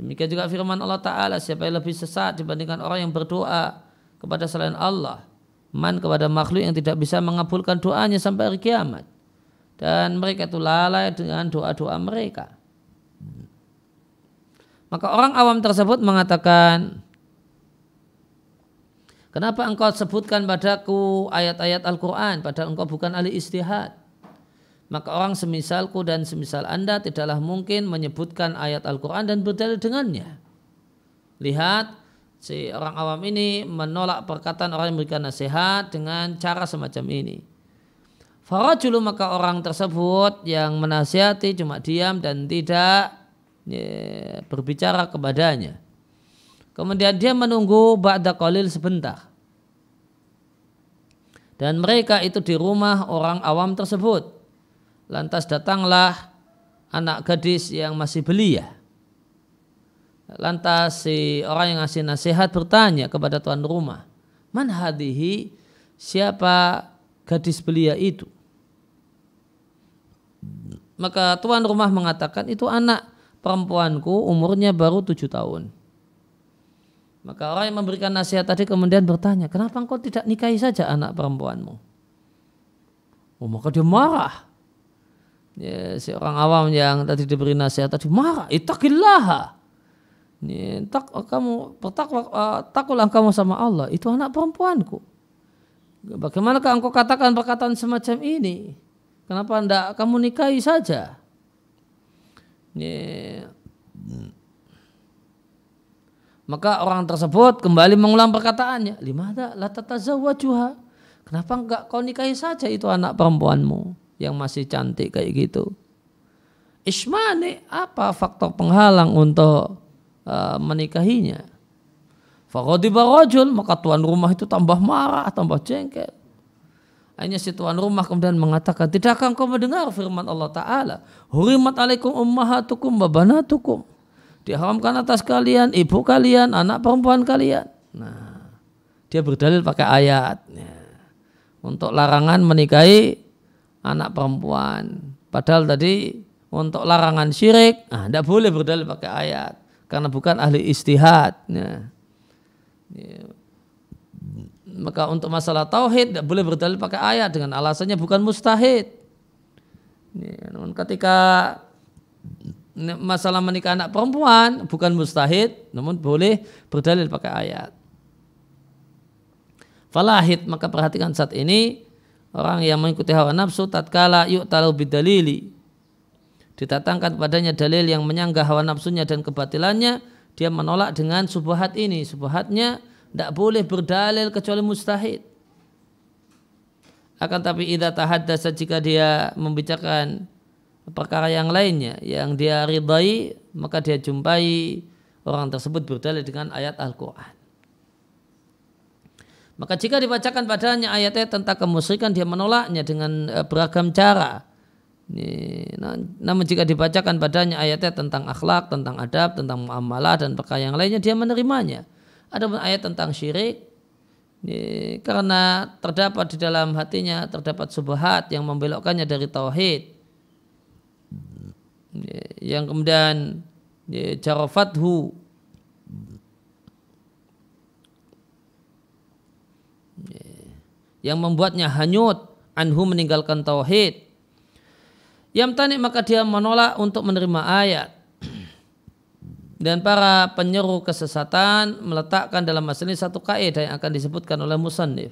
Demikian juga firman Allah Ta'ala siapa yang lebih sesat dibandingkan orang yang berdoa kepada selain Allah. Man kepada makhluk yang tidak bisa mengabulkan doanya sampai hari kiamat. Dan mereka itu lalai dengan doa-doa mereka. Maka orang awam tersebut mengatakan, Kenapa engkau sebutkan padaku ayat-ayat Al-Quran padahal engkau bukan ahli istihad? Maka orang semisalku dan semisal anda tidaklah mungkin menyebutkan ayat Al-Quran dan berdalil dengannya. Lihat, si orang awam ini menolak perkataan orang yang memberikan nasihat dengan cara semacam ini. Farajulu maka orang tersebut yang menasihati cuma diam dan tidak ya, berbicara kepadanya. Kemudian dia menunggu ba'da qalil sebentar. Dan mereka itu di rumah orang awam tersebut. Lantas datanglah anak gadis yang masih belia. Lantas si orang yang ngasih nasihat bertanya kepada tuan rumah. Man hadihi siapa gadis belia itu? Maka tuan rumah mengatakan itu anak perempuanku umurnya baru tujuh tahun. Maka orang yang memberikan nasihat tadi kemudian bertanya, kenapa engkau tidak nikahi saja anak perempuanmu? Oh, maka dia marah. Ya, si orang awam yang tadi diberi nasihat tadi marah. Itakillah. Tak, kamu bertakwa, uh, takulah kamu sama Allah. Itu anak perempuanku. Bagaimanakah engkau katakan perkataan semacam ini? Kenapa tidak kamu nikahi saja? Ya, maka orang tersebut kembali mengulang perkataannya. Limada la tatazawwajuha. Kenapa enggak kau nikahi saja itu anak perempuanmu yang masih cantik kayak gitu? Ismani apa faktor penghalang untuk uh, menikahinya? Faghadiba rajul maka tuan rumah itu tambah marah, tambah jengkel. Hanya si tuan rumah kemudian mengatakan, tidakkah kau mendengar firman Allah Ta'ala? Hurimat alaikum ummahatukum babanatukum diharamkan atas kalian, ibu kalian, anak perempuan kalian. Nah, dia berdalil pakai ayat ya. untuk larangan menikahi anak perempuan. Padahal tadi untuk larangan syirik, nah, tidak boleh berdalil pakai ayat karena bukan ahli istihad. Ya. Ya. Maka untuk masalah tauhid tidak boleh berdalil pakai ayat dengan alasannya bukan mustahid. Ya, namun ketika masalah menikah anak perempuan bukan mustahid namun boleh berdalil pakai ayat. Falahid maka perhatikan saat ini orang yang mengikuti hawa nafsu tatkala yuk talau bidalili ditatangkan padanya dalil yang menyanggah hawa nafsunya dan kebatilannya dia menolak dengan subuhat ini subuhatnya tidak boleh berdalil kecuali mustahid akan tapi idza tahaddasa jika dia membicarakan perkara yang lainnya yang dia ridai maka dia jumpai orang tersebut berdalil dengan ayat Al-Quran. Maka jika dibacakan padanya ayat-ayat tentang kemusyrikan dia menolaknya dengan eh, beragam cara. Namun jika dibacakan padanya ayat-ayat tentang akhlak, tentang adab, tentang muamalah dan perkara yang lainnya dia menerimanya. Ada pun ayat tentang syirik karena terdapat di dalam hatinya terdapat subhat yang membelokkannya dari tauhid yang kemudian jarafathu yang membuatnya hanyut anhu meninggalkan tauhid. Yang tani maka dia menolak untuk menerima ayat. Dan para penyeru kesesatan meletakkan dalam masalah ini satu kaidah yang akan disebutkan oleh musannif.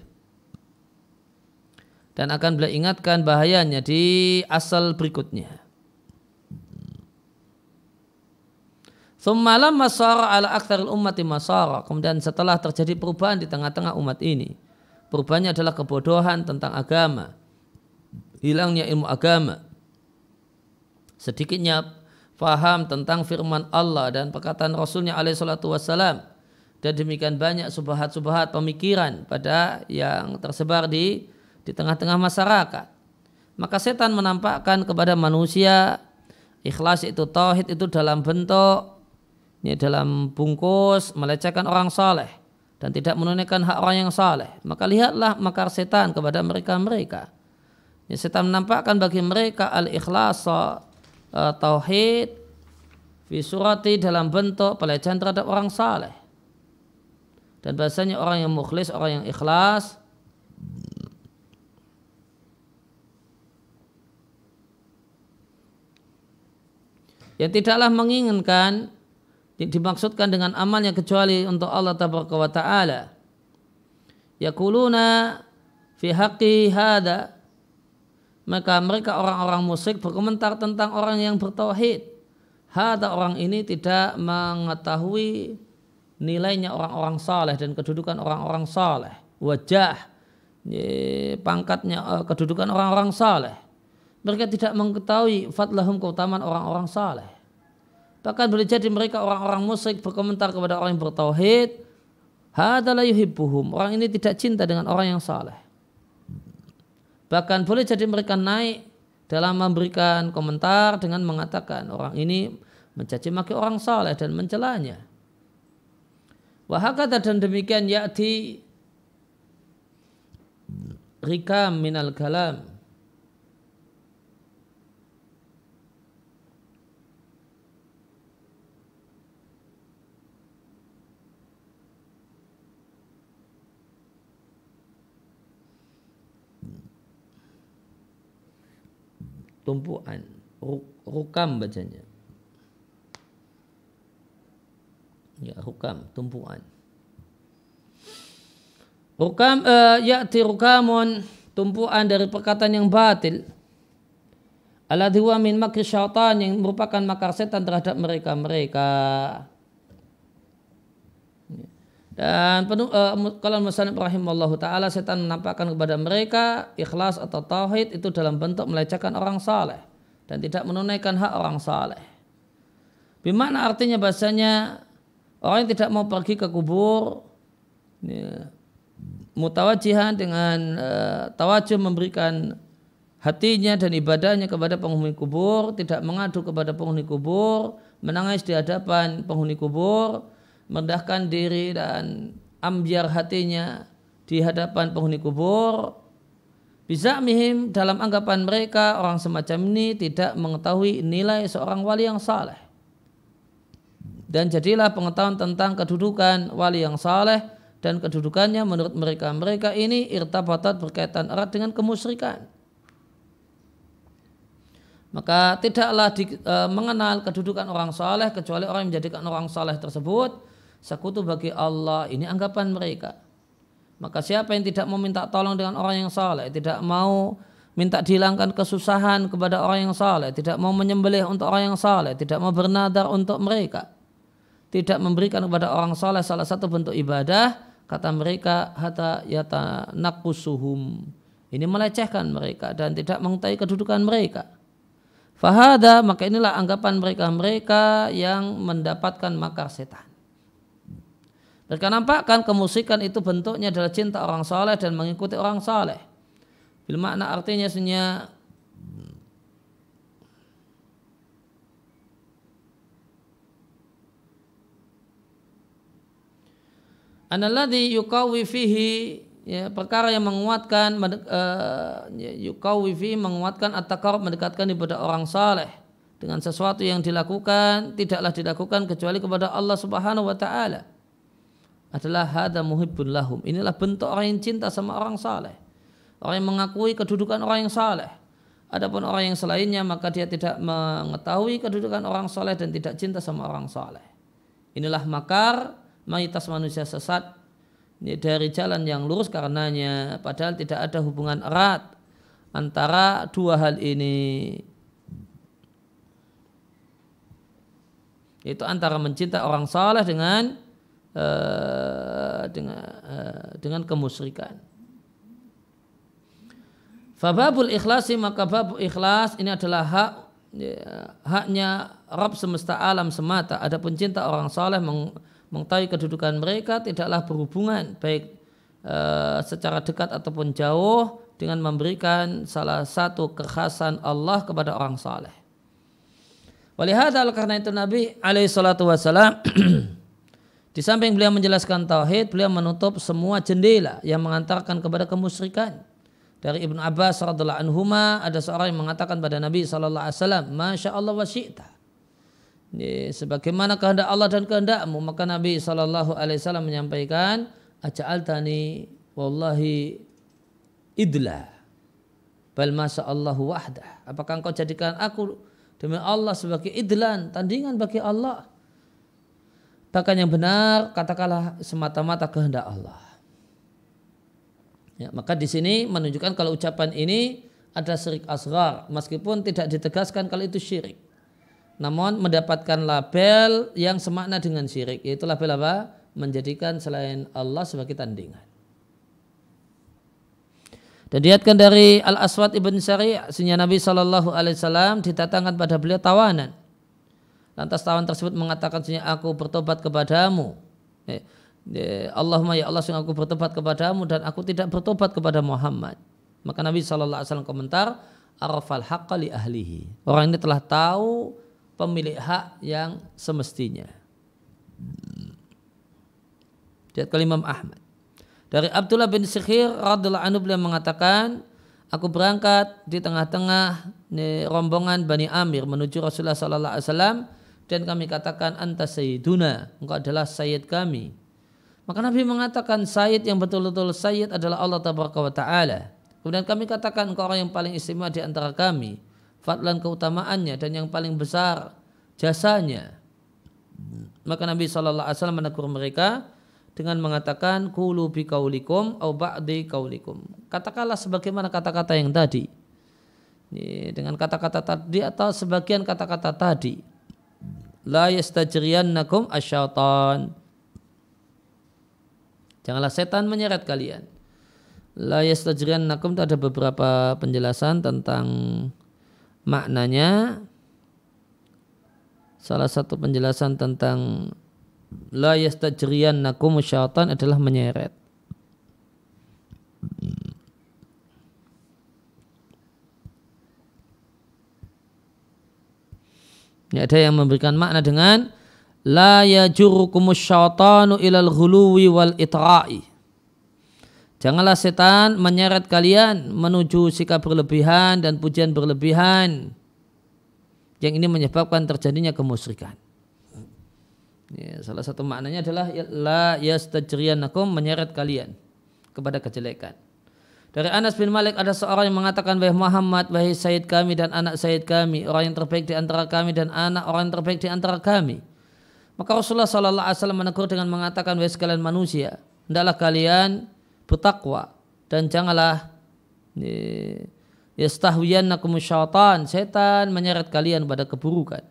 Dan akan beliau ingatkan bahayanya di asal berikutnya. Summalam masara ala aktsaril ummati masara. Kemudian setelah terjadi perubahan di tengah-tengah umat ini Perubahannya adalah kebodohan tentang agama. Hilangnya ilmu agama. Sedikitnya faham tentang firman Allah dan perkataan Rasulnya alaihi salatu wassalam. Dan demikian banyak subahat-subahat pemikiran pada yang tersebar di di tengah-tengah masyarakat. Maka setan menampakkan kepada manusia ikhlas itu tauhid itu dalam bentuk ini dalam bungkus melecehkan orang saleh dan tidak menunaikan hak orang yang saleh, maka lihatlah makar setan kepada mereka-mereka. Ya, setan menampakkan bagi mereka al-ikhlas uh, tauhid fi surati dalam bentuk pelecehan terhadap orang saleh. Dan bahasanya orang yang mukhlis, orang yang ikhlas yang tidaklah menginginkan dimaksudkan dengan amalnya kecuali untuk Allah tabaraka wa taala. Yaquluna fi haqqi hada maka mereka orang-orang musyrik berkomentar tentang orang yang bertauhid. Hada orang ini tidak mengetahui nilainya orang-orang saleh dan kedudukan orang-orang saleh. Wajah pangkatnya eh, kedudukan orang-orang saleh. Mereka tidak mengetahui fadlahum keutamaan orang-orang saleh. Bahkan boleh jadi mereka orang-orang musyrik berkomentar kepada orang yang bertauhid. Hadalah yuhibbuhum. Orang ini tidak cinta dengan orang yang saleh. Bahkan boleh jadi mereka naik dalam memberikan komentar dengan mengatakan orang ini mencaci maki orang saleh dan mencelanya. Wahakata dan demikian yakti rikam minal kalam tumpuan rukam bacanya. Ya rukam tumpuan rukam uh, ya'ti rukamun tumpuan dari perkataan yang batil. Wa min makri syaitan yang merupakan makar setan terhadap mereka-mereka dan penuh, uh, kalau Muslim rahimallahu taala setan menampakkan kepada mereka ikhlas atau tauhid itu dalam bentuk melecehkan orang saleh dan tidak menunaikan hak orang saleh. Bimana artinya bahasanya orang yang tidak mau pergi ke kubur ya, mutawajihan dengan uh, tawajuh memberikan hatinya dan ibadahnya kepada penghuni kubur, tidak mengadu kepada penghuni kubur, menangis di hadapan penghuni kubur, merendahkan diri dan ambiar hatinya di hadapan penghuni kubur. Bisa mihim dalam anggapan mereka orang semacam ini tidak mengetahui nilai seorang wali yang saleh. Dan jadilah pengetahuan tentang kedudukan wali yang saleh dan kedudukannya menurut mereka mereka ini irtabatat berkaitan erat dengan kemusyrikan. Maka tidaklah di, e, mengenal kedudukan orang saleh kecuali orang yang menjadikan orang saleh tersebut sekutu bagi Allah. Ini anggapan mereka. Maka siapa yang tidak mau minta tolong dengan orang yang saleh, tidak mau minta dihilangkan kesusahan kepada orang yang saleh, tidak mau menyembelih untuk orang yang saleh, tidak mau bernadar untuk mereka, tidak memberikan kepada orang saleh salah satu bentuk ibadah, kata mereka hata yata nakusuhum. Ini melecehkan mereka dan tidak mengetahui kedudukan mereka. Fahada maka inilah anggapan mereka-mereka yang mendapatkan makar setan. Mereka nampakkan kemusikan itu bentuknya adalah cinta orang saleh dan mengikuti orang saleh. Bila makna artinya sebenarnya Analladhi yukawi fihi ya, perkara yang menguatkan uh, menguatkan at mendekatkan kepada orang saleh dengan sesuatu yang dilakukan tidaklah dilakukan kecuali kepada Allah Subhanahu wa taala adalah hada muhibbun lahum. Inilah bentuk orang yang cinta sama orang saleh. Orang yang mengakui kedudukan orang yang saleh. Adapun orang yang selainnya maka dia tidak mengetahui kedudukan orang saleh dan tidak cinta sama orang saleh. Inilah makar mayoritas manusia sesat dari jalan yang lurus karenanya. Padahal tidak ada hubungan erat antara dua hal ini. Yaitu antara mencinta orang saleh dengan uh, dengan uh, dengan kemusyrikan. Fababul ikhlasi maka bab ikhlas ini adalah hak ya, haknya Rabb semesta alam semata. Adapun cinta orang saleh meng, mengetahui kedudukan mereka tidaklah berhubungan baik e, secara dekat ataupun jauh dengan memberikan salah satu kekhasan Allah kepada orang saleh. Walihada karena itu Nabi alaihi salatu wasalam di samping beliau menjelaskan tauhid, beliau menutup semua jendela yang mengantarkan kepada kemusyrikan. Dari Ibnu Abbas radhiallahu anhuma ada seorang yang mengatakan pada Nabi sallallahu alaihi wasallam, "Masya Allah wa syi'ta." sebagaimana kehendak Allah dan kehendakmu maka Nabi Shallallahu Alaihi Wasallam menyampaikan ajal tani wallahi idla bal masa Allahu wahdah apakah engkau jadikan aku demi Allah sebagai idlan tandingan bagi Allah bahkan yang benar katakanlah semata-mata kehendak Allah ya, maka di sini menunjukkan kalau ucapan ini ada syirik asgar meskipun tidak ditegaskan kalau itu syirik namun mendapatkan label yang semakna dengan syirik yaitu label apa? menjadikan selain Allah sebagai tandingan. Dan diatkan dari Al Aswad ibn Sari, sinya Nabi Shallallahu Alaihi Wasallam didatangkan pada beliau tawanan. Lantas tawan tersebut mengatakan sinya aku bertobat kepadamu. Eh, eh, Allahumma ya Allah sungguh aku bertobat kepadamu dan aku tidak bertobat kepada Muhammad. Maka Nabi Wasallam komentar, arafal haqqa li ahlihi. Orang ini telah tahu pemilik hak yang semestinya. Lihat Ahmad. Dari Abdullah bin Sikhir radhiallahu anhu beliau mengatakan, aku berangkat di tengah-tengah rombongan Bani Amir menuju Rasulullah wasallam dan kami katakan anta sayyiduna, engkau adalah sayyid kami. Maka Nabi mengatakan sayyid yang betul-betul sayyid adalah Allah tabaraka wa taala. Kemudian kami katakan engkau orang yang paling istimewa di antara kami fadlan keutamaannya dan yang paling besar jasanya. Maka Nabi Shallallahu Alaihi Wasallam menegur mereka dengan mengatakan kulu bi kaulikum au ba'di kaulikum. Katakanlah sebagaimana kata-kata yang tadi. Dengan kata-kata tadi atau sebagian kata-kata tadi. La yastajriyannakum asyaitan. Janganlah setan menyeret kalian. La yastajriyannakum itu ada beberapa penjelasan tentang maknanya salah satu penjelasan tentang la nakum syaitan adalah menyeret. Ini ada yang memberikan makna dengan la yajurukumus syaitanu ilal ghuluwi wal itra'i. Janganlah setan menyeret kalian menuju sikap berlebihan dan pujian berlebihan. Yang ini menyebabkan terjadinya kemusyrikan. Ya, salah satu maknanya adalah la yastajriyanakum menyeret kalian kepada kejelekan. Dari Anas bin Malik ada seorang yang mengatakan wahai Muhammad, wahai Sayyid kami dan anak Sayyid kami, orang yang terbaik di antara kami dan anak orang yang terbaik di antara kami. Maka Rasulullah Sallallahu Alaihi Wasallam menegur dengan mengatakan wahai sekalian manusia, hendaklah kalian bertakwa dan janganlah yastahwiyannakum syaitan setan menyeret kalian pada keburukan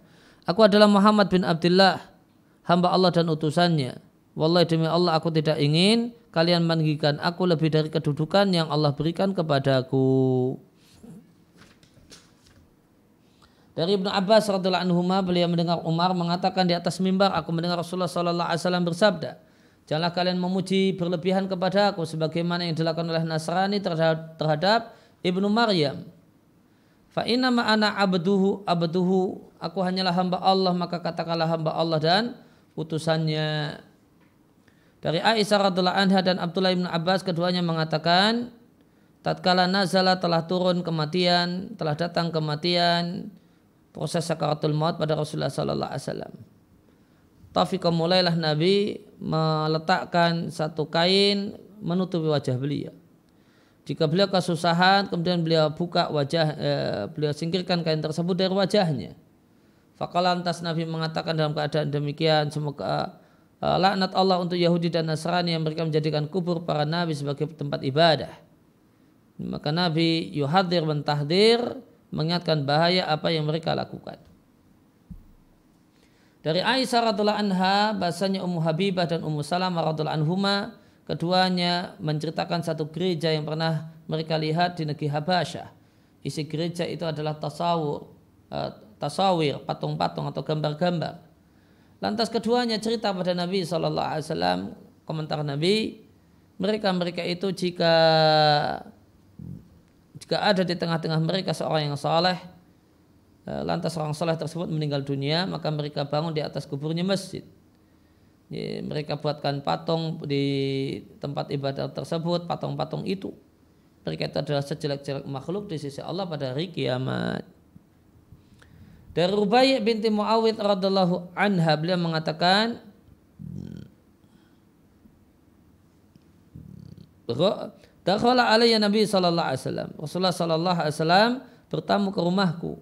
aku adalah Muhammad bin Abdullah hamba Allah dan utusannya wallahi demi Allah aku tidak ingin kalian meninggikan aku lebih dari kedudukan yang Allah berikan kepadaku dari Ibnu Abbas radhiallahu anhu beliau mendengar Umar mengatakan di atas mimbar aku mendengar Rasulullah sallallahu alaihi wasallam bersabda Janganlah kalian memuji berlebihan kepada aku sebagaimana yang dilakukan oleh Nasrani terhadap, terhadap Ibnu Maryam. Fa inna ana abduhu abduhu aku hanyalah hamba Allah maka katakanlah hamba Allah dan utusannya. Dari Aisyah radhiallahu anha dan Abdullah bin Abbas keduanya mengatakan tatkala nazala telah turun kematian, telah datang kematian, proses sakaratul maut pada Rasulullah sallallahu alaihi wasallam. Tafika mulailah Nabi meletakkan satu kain menutupi wajah beliau. Jika beliau kesusahan, kemudian beliau buka wajah, eh, beliau singkirkan kain tersebut dari wajahnya. Fakal lantas Nabi mengatakan dalam keadaan demikian, semoga laknat Allah untuk Yahudi dan Nasrani yang mereka menjadikan kubur para nabi sebagai tempat ibadah. Maka Nabi yuhadir mentahdir mengingatkan bahaya apa yang mereka lakukan. Dari Aisyah radhiallahu anha bahasanya Ummu Habibah dan Ummu Salamah radhiallahu anhuma keduanya menceritakan satu gereja yang pernah mereka lihat di negeri Habasyah. Isi gereja itu adalah tasawur, uh, tasawir, patung-patung atau gambar-gambar. Lantas keduanya cerita pada Nabi SAW, komentar Nabi, mereka-mereka itu jika jika ada di tengah-tengah mereka seorang yang saleh, eh, lantas orang saleh tersebut meninggal dunia, maka mereka bangun di atas kuburnya masjid. mereka buatkan patung di tempat ibadah tersebut, patung-patung itu. Mereka itu adalah sejelek-jelek makhluk di sisi Allah pada hari kiamat. Dari Rubaiyah binti Muawid radhiallahu anha beliau mengatakan Dakhala alayya Nabi sallallahu alaihi wasallam. Rasulullah sallallahu alaihi wasallam bertamu ke rumahku.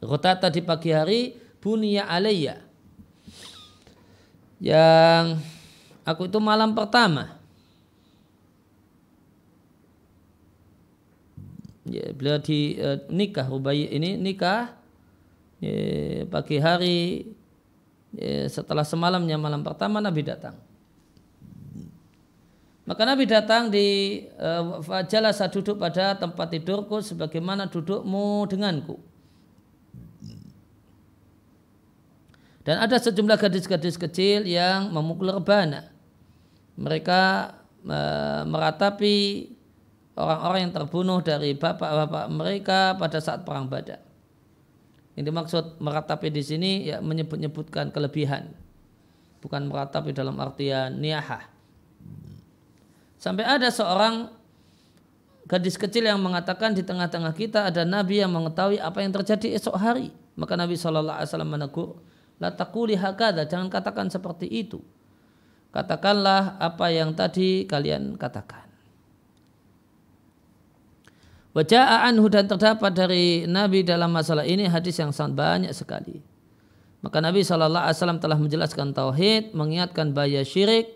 Rotata di pagi hari bunia alayya. Yang aku itu malam pertama. Ya, beliau di uh, nikah Rubai ini nikah ya, pagi hari ya, setelah semalamnya malam pertama Nabi datang. Maka Nabi datang di uh, saya duduk pada tempat tidurku sebagaimana dudukmu denganku. Dan ada sejumlah gadis-gadis kecil yang memukul rebana. Mereka meratapi orang-orang yang terbunuh dari bapak-bapak mereka pada saat perang Badar. Ini dimaksud meratapi di sini ya menyebut-nyebutkan kelebihan. Bukan meratapi dalam artian niahah. Sampai ada seorang gadis kecil yang mengatakan di tengah-tengah kita ada nabi yang mengetahui apa yang terjadi esok hari. Maka Nabi SAW menegur, La takuli hakada, jangan katakan seperti itu. Katakanlah apa yang tadi kalian katakan. Wajah anhu dan terdapat dari Nabi dalam masalah ini hadis yang sangat banyak sekali. Maka Nabi SAW telah menjelaskan tauhid, mengingatkan bahaya syirik,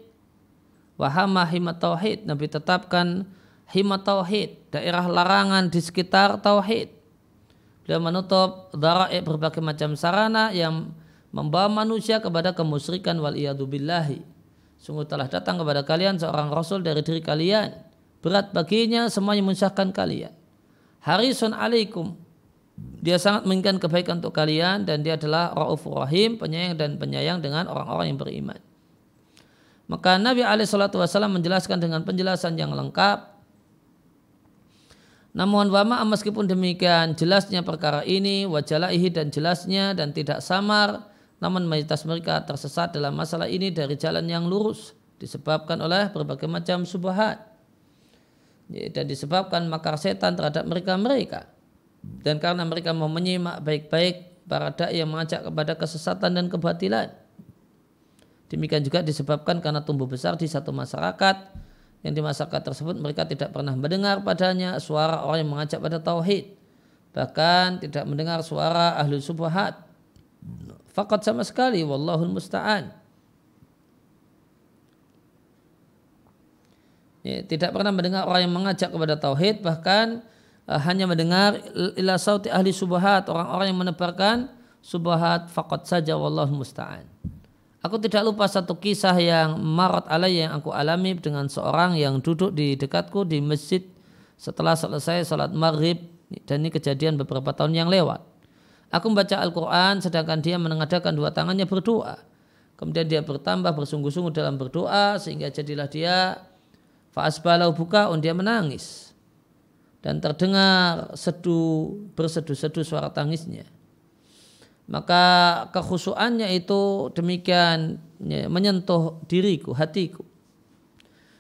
wahama himat tauhid. Nabi tetapkan himat tauhid, daerah larangan di sekitar tauhid. Beliau menutup dara'i berbagai macam sarana yang membawa manusia kepada kemusyrikan wal billahi. Sungguh telah datang kepada kalian seorang rasul dari diri kalian. Berat baginya semuanya menyusahkan kalian harisun alaikum. Dia sangat menginginkan kebaikan untuk kalian dan dia adalah Raufur Rahim, penyayang dan penyayang dengan orang-orang yang beriman. Maka Nabi SAW menjelaskan dengan penjelasan yang lengkap. Namun wama meskipun demikian jelasnya perkara ini, wajalaihi dan jelasnya dan tidak samar, namun mayoritas mereka tersesat dalam masalah ini dari jalan yang lurus disebabkan oleh berbagai macam subhat Ya, dan disebabkan makar setan terhadap mereka-mereka. Dan karena mereka mau menyimak baik-baik para dai yang mengajak kepada kesesatan dan kebatilan. Demikian juga disebabkan karena tumbuh besar di satu masyarakat yang di masyarakat tersebut mereka tidak pernah mendengar padanya suara orang yang mengajak pada tauhid. Bahkan tidak mendengar suara ahli subhat. Fakat sama sekali wallahul musta'an. Ya, tidak pernah mendengar orang yang mengajak kepada tauhid bahkan uh, hanya mendengar ila sauti ahli subhat orang-orang yang menebarkan subhat faqat saja wallahu musta'an Aku tidak lupa satu kisah yang marot alai yang aku alami dengan seorang yang duduk di dekatku di masjid setelah selesai salat maghrib dan ini kejadian beberapa tahun yang lewat. Aku membaca Al-Quran sedangkan dia menengadakan dua tangannya berdoa. kemudian dia bertambah bersungguh-sungguh dalam berdoa sehingga jadilah dia faasbalau buka on dia menangis. Dan terdengar sedu bersedu-sedu suara tangisnya. Maka kekhusuannya itu demikian ya, menyentuh diriku hatiku.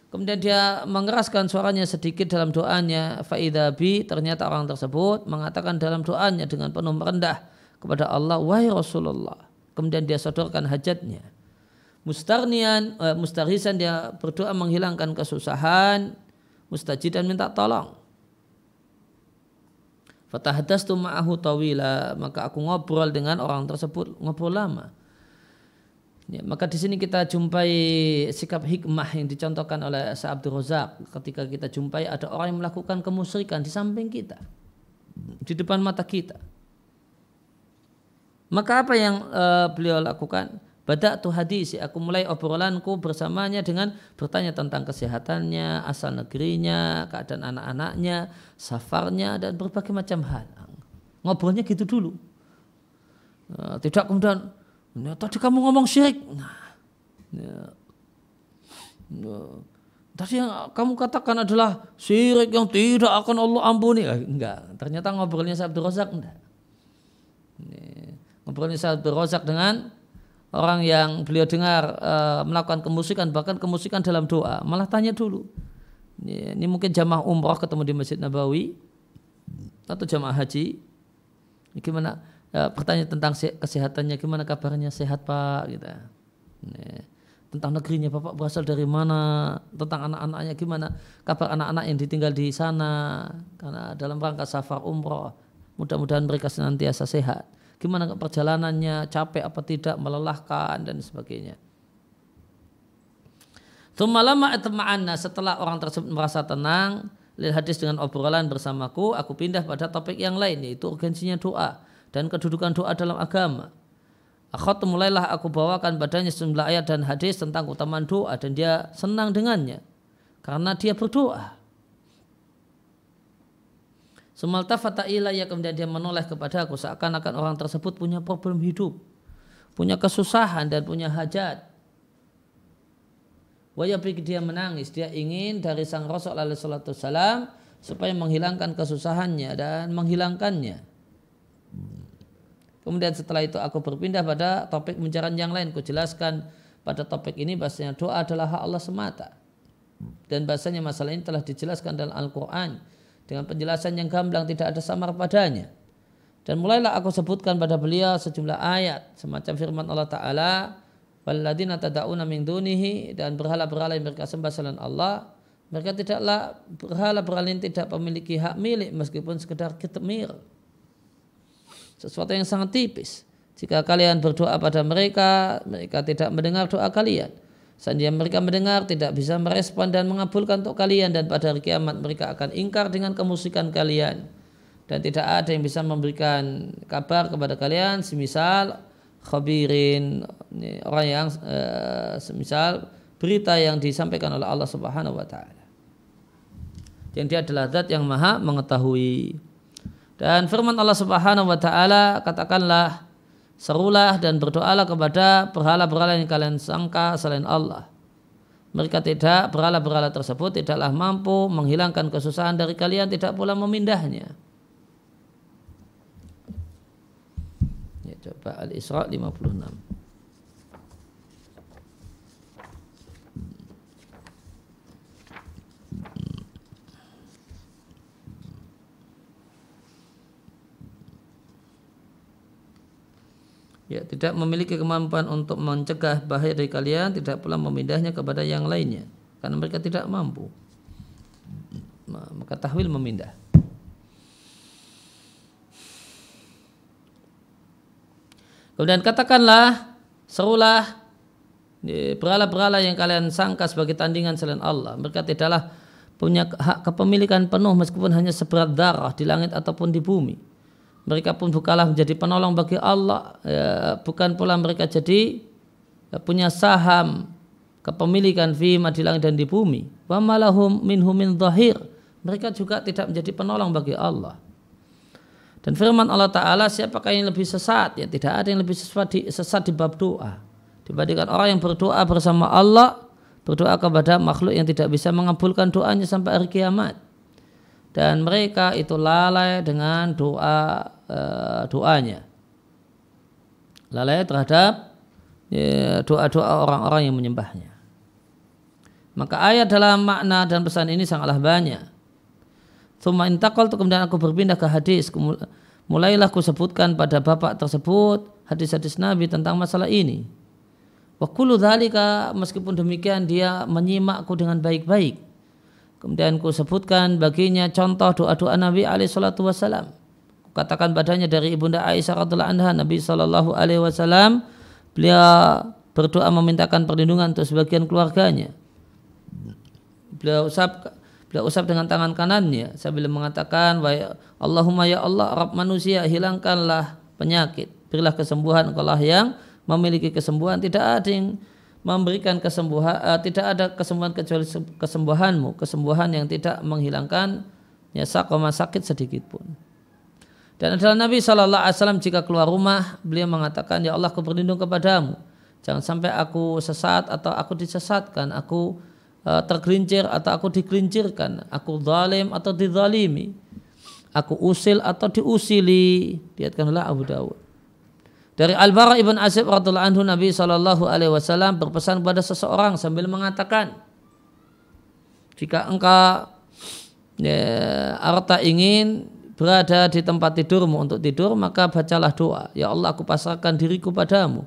Kemudian dia mengeraskan suaranya sedikit dalam doanya faidabi ternyata orang tersebut mengatakan dalam doanya dengan penuh merendah kepada Allah wahai Rasulullah. Kemudian dia sodorkan hajatnya mustarnian uh, mustarhisan dia berdoa menghilangkan kesusahan mustajidan minta tolong. Fatahadastu ma'ahu tawila maka aku ngobrol dengan orang tersebut ngobrol lama. Ya, maka di sini kita jumpai sikap hikmah yang dicontohkan oleh Sa Abdul Razak ketika kita jumpai ada orang yang melakukan kemusyrikan di samping kita di depan mata kita. Maka apa yang uh, beliau lakukan? Badak tu hadis, aku mulai obrolanku bersamanya dengan bertanya tentang kesehatannya, asal negerinya, keadaan anak-anaknya, safarnya, dan berbagai macam hal. Ngobrolnya gitu dulu. Uh, tidak kemudian, ya, tadi kamu ngomong syirik. Nah, ya, ya, tadi yang kamu katakan adalah syirik yang tidak akan Allah ampuni. Enggak, ternyata ngobrolnya Abdul Razak enggak. Ini, ngobrolnya bin Rozak dengan orang yang beliau dengar e, melakukan kemusikan bahkan kemusikan dalam doa malah tanya dulu. Ini, mungkin jamaah umroh ketemu di Masjid Nabawi atau jamaah haji. Ini gimana e, bertanya tentang kesehatannya gimana kabarnya? Sehat pak? Gitu. Ini, tentang negerinya bapak berasal dari mana? Tentang anak-anaknya gimana? Kabar anak-anak yang ditinggal di sana? Karena dalam rangka safar umroh mudah-mudahan mereka senantiasa sehat gimana perjalanannya, capek apa tidak, melelahkan dan sebagainya. Tumalama etma'anna setelah orang tersebut merasa tenang, lil hadis dengan obrolan bersamaku, aku pindah pada topik yang lain yaitu urgensinya doa dan kedudukan doa dalam agama. Akhot mulailah aku bawakan badannya sejumlah ayat dan hadis tentang keutamaan doa dan dia senang dengannya karena dia berdoa. Semalta fata'ila ya kemudian dia menoleh kepada aku seakan-akan orang tersebut punya problem hidup, punya kesusahan dan punya hajat. Wajib dia menangis, dia ingin dari sang Rasul alaihi salatu salam supaya menghilangkan kesusahannya dan menghilangkannya. Kemudian setelah itu aku berpindah pada topik pembicaraan yang lain. Kujelaskan pada topik ini bahasanya doa adalah hak Allah semata. Dan bahasanya masalah ini telah dijelaskan dalam Al-Quran dengan penjelasan yang gamblang tidak ada samar padanya. Dan mulailah aku sebutkan pada beliau sejumlah ayat semacam firman Allah Taala, "Walladzina tad'una min dunihi" dan berhala-berhala yang mereka sembah selain Allah, mereka tidaklah berhala-berhala yang tidak memiliki hak milik meskipun sekedar kitemir. Sesuatu yang sangat tipis. Jika kalian berdoa pada mereka, mereka tidak mendengar doa kalian. Seandainya mereka mendengar tidak bisa merespon dan mengabulkan untuk kalian dan pada hari kiamat mereka akan ingkar dengan kemusikan kalian dan tidak ada yang bisa memberikan kabar kepada kalian semisal khabirin orang yang uh, semisal berita yang disampaikan oleh Allah Subhanahu wa taala. Yang dia adalah zat yang maha mengetahui. Dan firman Allah Subhanahu wa katakanlah Serulah dan berdoalah kepada berhala-berhala yang kalian sangka selain Allah. Mereka tidak, berhala-berhala tersebut tidaklah mampu menghilangkan kesusahan dari kalian, tidak pula memindahnya. Ya, coba Al-Isra 56. Ya tidak memiliki kemampuan untuk mencegah bahaya dari kalian tidak pula memindahnya kepada yang lainnya karena mereka tidak mampu. Maka tahwil memindah. Kemudian katakanlah serulah berala-berala yang kalian sangka sebagai tandingan selain Allah. Mereka tidaklah punya hak kepemilikan penuh meskipun hanya seberat darah di langit ataupun di bumi mereka pun bukanlah menjadi penolong bagi Allah. Ya, bukan pula mereka jadi ya, punya saham kepemilikan fi di langit dan di bumi. Wa malahum minhum min zahir mereka juga tidak menjadi penolong bagi Allah. Dan firman Allah Ta'ala siapakah yang lebih sesat? Ya tidak ada yang lebih sesat di, sesat di bab doa. Dibandingkan orang yang berdoa bersama Allah berdoa kepada makhluk yang tidak bisa mengabulkan doanya sampai hari kiamat. Dan mereka itu lalai dengan doa e, doanya. Lalai terhadap ya, doa-doa orang-orang yang menyembahnya. Maka ayat dalam makna dan pesan ini sangatlah banyak. Thumma intakal kemudian aku berpindah ke hadis. Mulailah aku sebutkan pada bapak tersebut hadis-hadis Nabi tentang masalah ini. Wa kullu dhalika meskipun demikian dia menyimakku dengan baik-baik. Kemudian ku sebutkan baginya contoh doa-doa Nabi alaihi salatu. Katakan badannya dari Ibunda Aisyah radhiallahu anha Nabi sallallahu alaihi wasallam beliau berdoa memintakan perlindungan untuk sebagian keluarganya. Beliau usap beliau usap dengan tangan kanannya sambil mengatakan Allahumma ya Allah Rabb manusia hilangkanlah penyakit. Berilah kesembuhan engkau yang memiliki kesembuhan. Tidak ada yang memberikan kesembuhan uh, tidak ada kesembuhan kecuali kesembuhanmu. Kesembuhan yang tidak menghilangkan ya sakoma sakit sedikit pun dan adalah Nabi Shallallahu Alaihi Wasallam jika keluar rumah beliau mengatakan ya Allah aku berlindung kepadamu. Jangan sampai aku sesat atau aku disesatkan aku uh, tergelincir atau aku digelincirkan. Aku zalim atau dizalimi. Aku usil atau diusili. Diatkan oleh Abu Dawud. Dari Al-Bara ibn Azib radhiallahu anhu Nabi Shallallahu alaihi wasallam berpesan kepada seseorang sambil mengatakan jika engkau ya, arta ingin berada di tempat tidurmu untuk tidur maka bacalah doa. Ya Allah aku pasrahkan diriku padamu.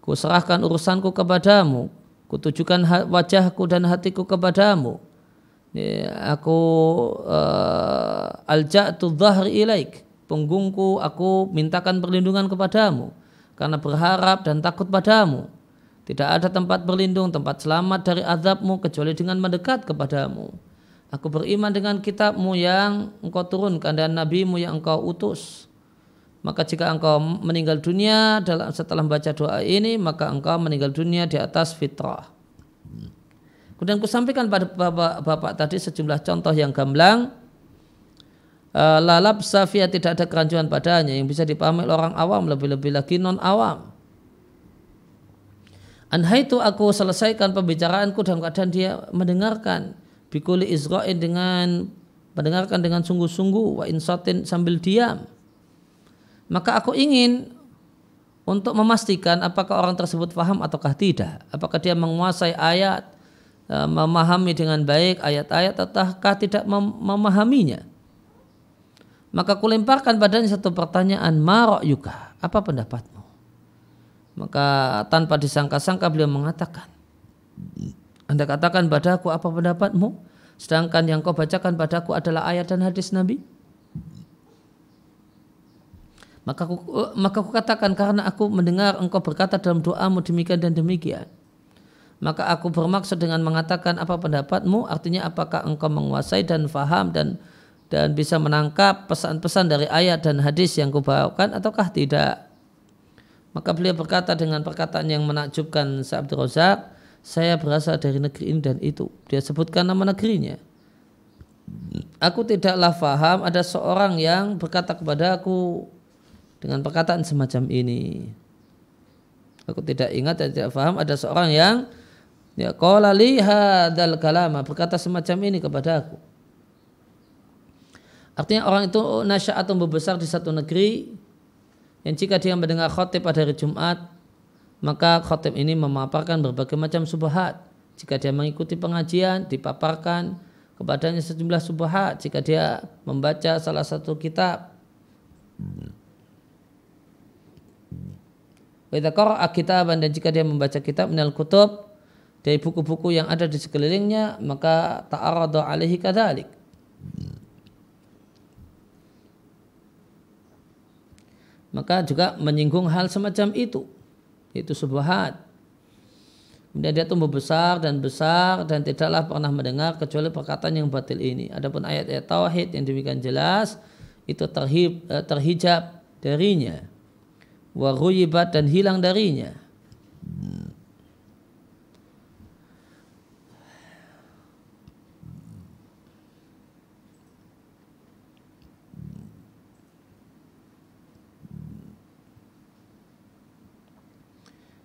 Ku serahkan urusanku kepadamu. Ku tujukan wajahku dan hatiku kepadamu. Ya, aku uh, alja'tu dhahri ilaik. Punggungku aku mintakan perlindungan kepadamu karena berharap dan takut padamu. Tidak ada tempat berlindung, tempat selamat dari azabmu kecuali dengan mendekat kepadamu. Aku beriman dengan kitabmu yang engkau turunkan dan nabimu yang engkau utus. Maka jika engkau meninggal dunia dalam setelah membaca doa ini, maka engkau meninggal dunia di atas fitrah. Kemudian kusampaikan pada bapak, bapak tadi sejumlah contoh yang gamblang uh, lalap safia tidak ada kerancuan padanya yang bisa dipahami orang awam lebih-lebih lagi non awam. Anha itu aku selesaikan pembicaraanku dalam keadaan dia mendengarkan bikuli Israel dengan mendengarkan dengan sungguh-sungguh wa insatin sambil diam. Maka aku ingin untuk memastikan apakah orang tersebut paham ataukah tidak. Apakah dia menguasai ayat, eh, memahami dengan baik ayat-ayat ataukah tidak memahaminya. Maka kulemparkan badannya satu pertanyaan, marok yuka, apa pendapatmu? Maka tanpa disangka-sangka beliau mengatakan, Anda katakan padaku apa pendapatmu? Sedangkan yang kau bacakan padaku adalah ayat dan hadis Nabi. Maka aku, maka aku katakan karena aku mendengar engkau berkata dalam doamu demikian dan demikian. Maka aku bermaksud dengan mengatakan apa pendapatmu artinya apakah engkau menguasai dan faham dan dan bisa menangkap pesan-pesan dari ayat dan hadis yang kubawakan ataukah tidak. Maka beliau berkata dengan perkataan yang menakjubkan Sa'abdur Razak, saya berasal dari negeri ini dan itu. Dia sebutkan nama negerinya. Aku tidaklah faham ada seorang yang berkata kepada aku dengan perkataan semacam ini. Aku tidak ingat dan tidak faham ada seorang yang ya qala li hadzal berkata semacam ini kepada aku. Artinya orang itu nasya atau membesar di satu negeri yang jika dia mendengar khotib pada hari Jumat maka khotib ini memaparkan berbagai macam subhat. Jika dia mengikuti pengajian dipaparkan kepadanya sejumlah subhat jika dia membaca salah satu kitab. Wa kitaban dan jika dia membaca kitab minal kutub dari buku-buku yang ada di sekelilingnya maka ta'aradu alaihi kadalik maka juga menyinggung hal semacam itu itu had. Kemudian dia tumbuh besar dan besar dan tidaklah pernah mendengar kecuali perkataan yang batil ini. Adapun ayat-ayat tauhid yang demikian jelas itu terhib, eh, terhijab darinya. Waruyibat dan hilang darinya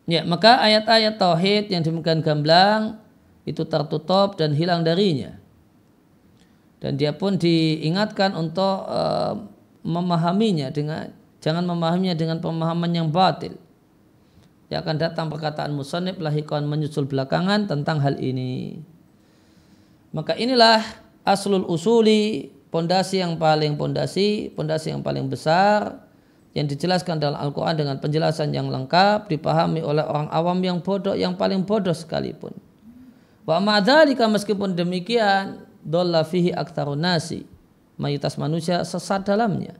Ya, maka ayat-ayat tauhid yang demikian gamblang itu tertutup dan hilang darinya. Dan dia pun diingatkan untuk uh, memahaminya dengan jangan memahaminya dengan pemahaman yang batil. Ya akan datang perkataan musannif lahikon menyusul belakangan tentang hal ini. Maka inilah aslul usuli, pondasi yang paling pondasi, pondasi yang paling besar yang dijelaskan dalam Al-Quran dengan penjelasan yang lengkap dipahami oleh orang awam yang bodoh yang paling bodoh sekalipun. Wa ma'adhalika meskipun demikian dolla fihi nasi mayoritas manusia sesat dalamnya.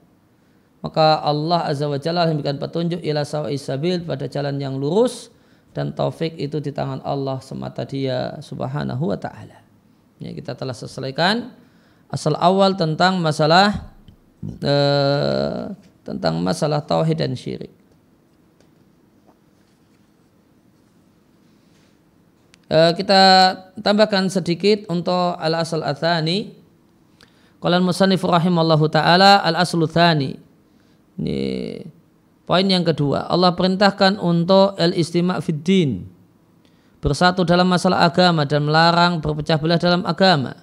Maka Allah Azza wa Jalla memberikan petunjuk ila sawa'i sabil pada jalan yang lurus dan taufik itu di tangan Allah semata dia subhanahu wa ta'ala. Ya, kita telah selesaikan asal awal tentang masalah uh, tentang masalah tauhid dan syirik. Uh, kita tambahkan sedikit untuk al asal athani. Qala musannif rahimallahu taala al aslu tsani. Ini poin yang kedua. Allah perintahkan untuk al istima' fid. Bersatu dalam masalah agama dan melarang berpecah belah dalam agama.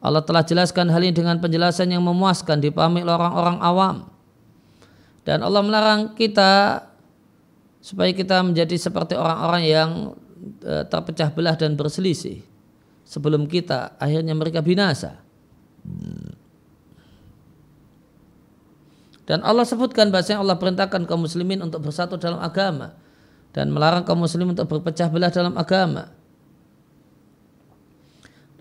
Allah telah jelaskan hal ini dengan penjelasan yang memuaskan dipahami oleh orang-orang awam. Dan Allah melarang kita supaya kita menjadi seperti orang-orang yang e, terpecah belah dan berselisih sebelum kita akhirnya mereka binasa. Dan Allah sebutkan bahasanya Allah perintahkan kaum muslimin untuk bersatu dalam agama dan melarang kaum muslimin untuk berpecah belah dalam agama.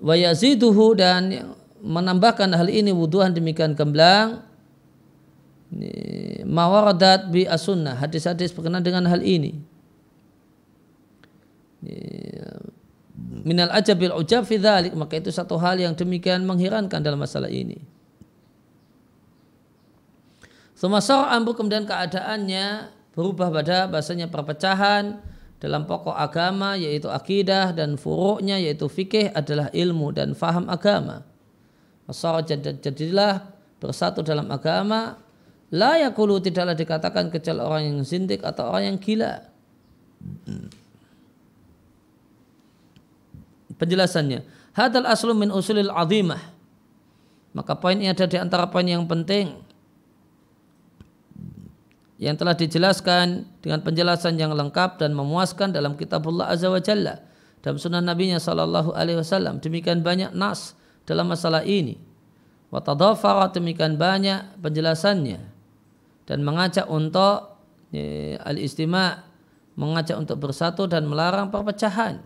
Wa yaziduhu dan menambahkan hal ini wuduhan demikian gamblang mawaradat bi as-sunnah. Hadis-hadis berkenaan dengan hal ini. Minal ajabil ujab fi dhalik. Maka itu satu hal yang demikian mengherankan dalam masalah ini. Sumasar ambu kemudian keadaannya berubah pada bahasanya perpecahan dalam pokok agama yaitu akidah dan furuknya yaitu fikih adalah ilmu dan faham agama. Masar jadilah bersatu dalam agama La yakulu tidaklah dikatakan kecuali orang yang zindik atau orang yang gila. Penjelasannya, hadal aslu min usulil azimah. Maka poin ini ada di antara poin yang penting yang telah dijelaskan dengan penjelasan yang lengkap dan memuaskan dalam kitabullah azza wa jalla dalam sunnah nabinya sallallahu alaihi wasallam demikian banyak nas dalam masalah ini wa demikian banyak penjelasannya dan mengajak untuk ya, al-istima' mengajak untuk bersatu dan melarang perpecahan.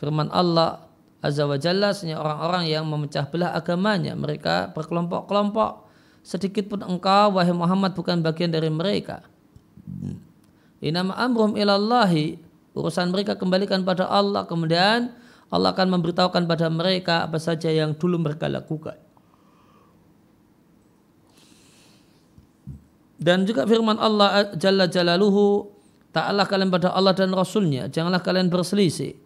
Firman Allah Azza wa Jalla orang-orang yang memecah belah agamanya, mereka berkelompok-kelompok. Sedikit pun engkau wahai Muhammad bukan bagian dari mereka. Inama amrum ilallahi urusan mereka kembalikan pada Allah kemudian Allah akan memberitahukan pada mereka apa saja yang dulu mereka lakukan. Dan juga firman Allah Jalla Jalaluhu, Ta'ala kalian pada Allah dan Rasulnya, janganlah kalian berselisih.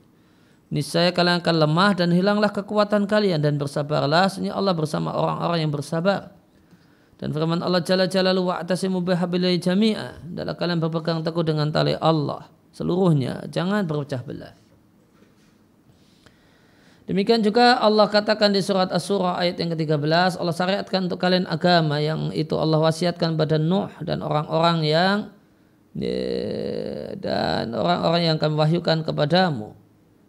Niscaya kalian akan lemah dan hilanglah kekuatan kalian dan bersabarlah. Sesungguhnya Allah bersama orang-orang yang bersabar. Dan firman Allah Jalla Jalaluhu wa'tasimu bihabillahi jami'a. Adalah kalian berpegang teguh dengan tali Allah seluruhnya. Jangan berpecah belah. Demikian juga Allah katakan di surat As-Surah ayat yang ke-13 Allah syariatkan untuk kalian agama yang itu Allah wasiatkan pada Nuh dan orang-orang yang dan orang-orang yang kami wahyukan kepadamu.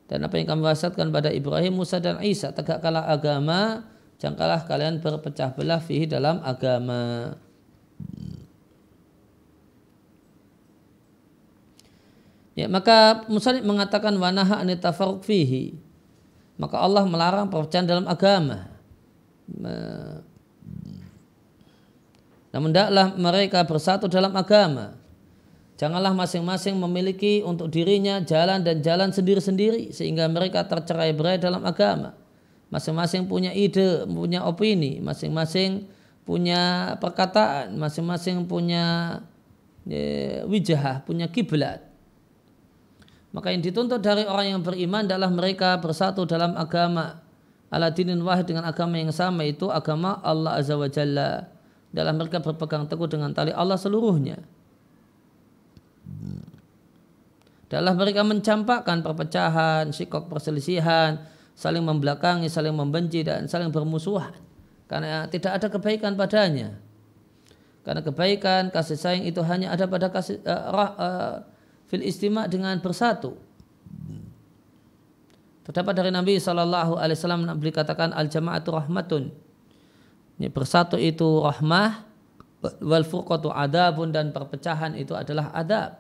Dan apa yang kami wasiatkan pada Ibrahim, Musa dan Isa tegakkanlah agama janganlah kalian berpecah belah fihi dalam agama. Ya, maka Musa mengatakan wanaha anitafaruk fihi maka Allah melarang perpecahan dalam agama. Namun tidaklah mereka bersatu dalam agama. Janganlah masing-masing memiliki untuk dirinya jalan dan jalan sendiri-sendiri sehingga mereka tercerai berai dalam agama. Masing-masing punya ide, punya opini, masing-masing punya perkataan, masing-masing punya ya, wijah, punya kiblat. Maka yang dituntut dari orang yang beriman adalah mereka bersatu dalam agama ala dinin wahid dengan agama yang sama itu agama Allah Azza wa Jalla. Dalam mereka berpegang teguh dengan tali Allah seluruhnya. adalah mereka mencampakkan perpecahan, sikok perselisihan, saling membelakangi, saling membenci dan saling bermusuhan. Karena tidak ada kebaikan padanya. Karena kebaikan, kasih sayang itu hanya ada pada kasih uh, uh, fil istima dengan bersatu. Terdapat dari Nabi Shallallahu Alaihi Wasallam Nabi katakan al jamaatu rahmatun. Ini bersatu itu rahmah, wal furqatu adabun dan perpecahan itu adalah adab.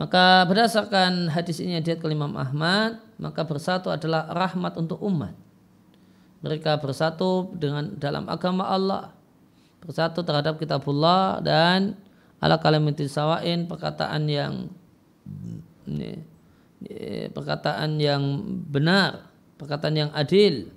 Maka berdasarkan hadis ini hadis Imam Ahmad, maka bersatu adalah rahmat untuk umat. Mereka bersatu dengan dalam agama Allah, bersatu terhadap kitabullah dan ala kalimatin sawain perkataan yang ini, perkataan yang benar, perkataan yang adil.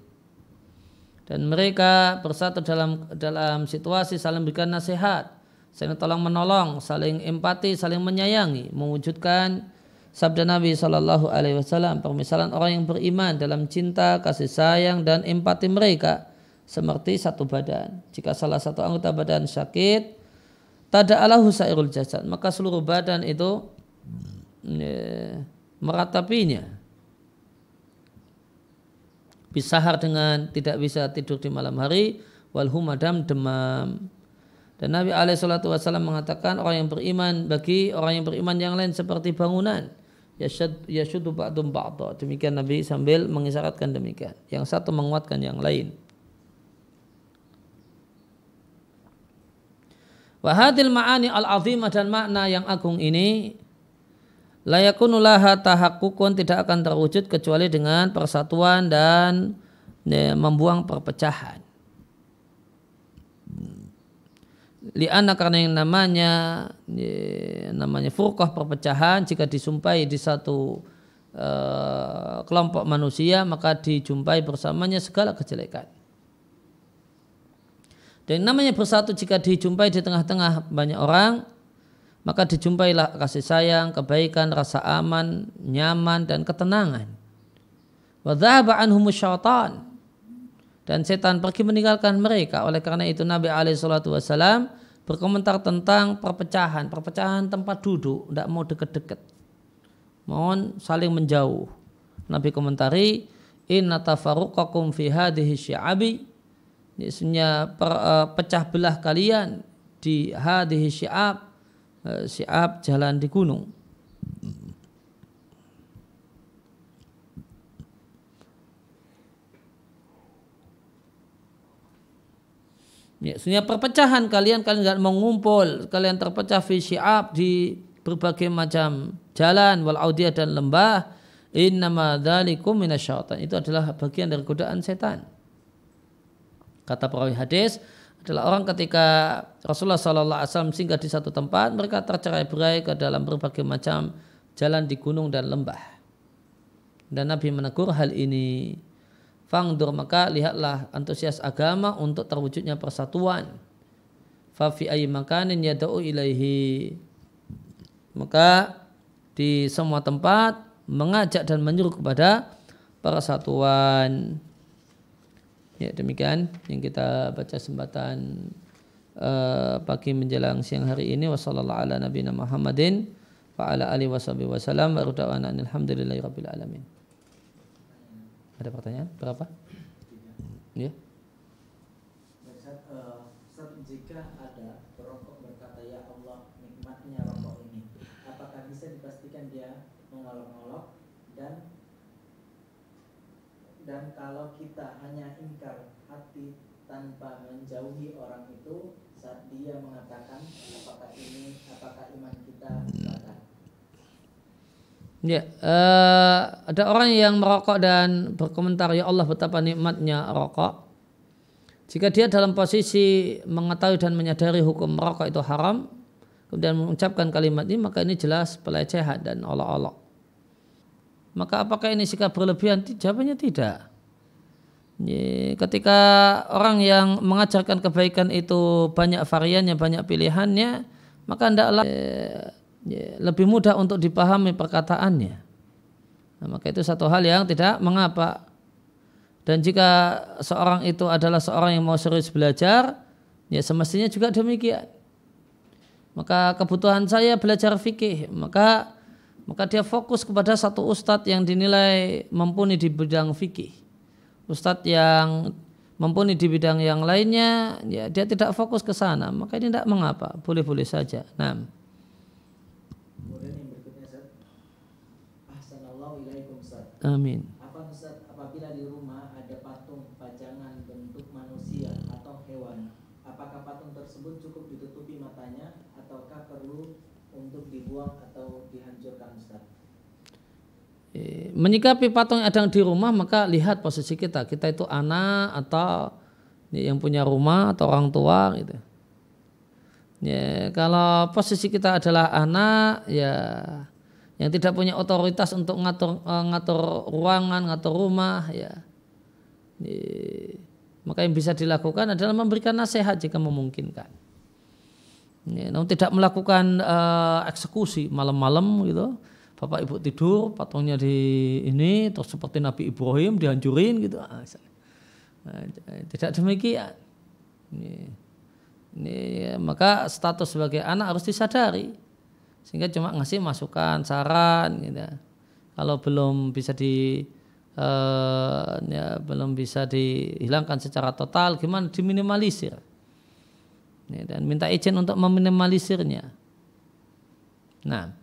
Dan mereka bersatu dalam dalam situasi saling berikan nasihat, saling tolong menolong, saling empati, saling menyayangi, mewujudkan sabda Nabi Shallallahu Alaihi Wasallam permisalan orang yang beriman dalam cinta, kasih sayang dan empati mereka seperti satu badan. Jika salah satu anggota badan sakit, tada alahu sairul jasad, maka seluruh badan itu ya, meratapinya. Bisahar dengan tidak bisa tidur di malam hari, wal humadam demam dan Nabi Alaihissalam mengatakan orang yang beriman bagi orang yang beriman yang lain seperti bangunan. Yashudu ba'dum ba'da. Demikian Nabi sambil mengisyaratkan demikian. Yang satu menguatkan yang lain. Wahadil ma'ani al-azimah dan makna yang agung ini layakunulaha tahakukun tidak akan terwujud kecuali dengan persatuan dan ya, membuang perpecahan. liana karena yang namanya ya, namanya furqah perpecahan jika disumpai di satu uh, kelompok manusia maka dijumpai bersamanya segala kejelekan. Dan namanya bersatu jika dijumpai di tengah-tengah banyak orang maka dijumpailah kasih sayang, kebaikan, rasa aman, nyaman dan ketenangan. Syaitan dan setan pergi meninggalkan mereka. Oleh karena itu Nabi wasallam berkomentar tentang perpecahan, perpecahan tempat duduk, tidak mau deket-deket. Mohon saling menjauh. Nabi komentari, inna tafaruqakum fi hadhihi syi'abi. Ini per, uh, pecah belah kalian di hadhihi syi'ab, uh, syi'ab jalan di gunung. Ya, sebenarnya perpecahan kalian kalian nggak mengumpul, kalian terpecah fi syi'ab di berbagai macam jalan wal audiyah dan lembah. Innama dzalikum minasyaitan. Itu adalah bagian dari godaan setan. Kata perawi hadis adalah orang ketika Rasulullah Wasallam singgah di satu tempat, mereka tercerai berai ke dalam berbagai macam jalan di gunung dan lembah. Dan Nabi menegur hal ini. Fangdur maka lihatlah antusias agama untuk terwujudnya persatuan. Fafi ayi makanin yada'u ilaihi. Maka di semua tempat mengajak dan menyuruh kepada persatuan. Ya demikian yang kita baca sembatan uh, pagi menjelang siang hari ini wasallallahu ala nabiyina Muhammadin ala wasallam. Ada pertanyaan? Berapa? Ya. jika ada perokok berkata ya Allah nikmatnya rokok ini, apakah bisa dipastikan dia mengolok-olok dan dan kalau kita hanya ingkar hati tanpa menjauhi orang itu saat dia mengatakan apakah ini apakah iman kita batal Ya, uh, ada orang yang merokok dan berkomentar ya Allah betapa nikmatnya rokok. Jika dia dalam posisi mengetahui dan menyadari hukum merokok itu haram, kemudian mengucapkan kalimat ini maka ini jelas pelecehan dan olok-olok. Maka apakah ini sikap berlebihan? Jawabannya tidak. Ketika orang yang mengajarkan kebaikan itu banyak variannya, banyak pilihannya, maka hendaklah lebih mudah untuk dipahami perkataannya. Nah, maka itu satu hal yang tidak mengapa. Dan jika seorang itu adalah seorang yang mau serius belajar, ya semestinya juga demikian. maka kebutuhan saya belajar fikih maka maka dia fokus kepada satu ustadz yang dinilai mumpuni di bidang fikih. Ustadz yang mumpuni di bidang yang lainnya ya dia tidak fokus ke sana. Maka ini tidak mengapa. Boleh-boleh saja. Nah amin Apa Ustaz apabila di rumah ada patung pajangan bentuk manusia atau hewan, apakah patung tersebut cukup ditutupi matanya ataukah perlu untuk dibuang atau dihancurkan Ustaz? Eh, menyikapi patung yang ada di rumah maka lihat posisi kita. Kita itu anak atau yang punya rumah atau orang tua gitu. Ya kalau posisi kita adalah anak ya yang tidak punya otoritas untuk ngatur eh, ngatur ruangan ngatur rumah ya. Maka yang bisa dilakukan adalah memberikan nasihat jika memungkinkan. Ya, namun tidak melakukan eh, eksekusi malam-malam gitu bapak ibu tidur patungnya di ini terus seperti Nabi Ibrahim dihancurin gitu. Ah, nah, tidak demikian. Ini, ini maka status sebagai anak harus disadari. Sehingga cuma ngasih masukan saran gitu. Kalau belum bisa di eh, ya, belum bisa dihilangkan secara total gimana diminimalisir? Dan minta izin untuk meminimalisirnya. Nah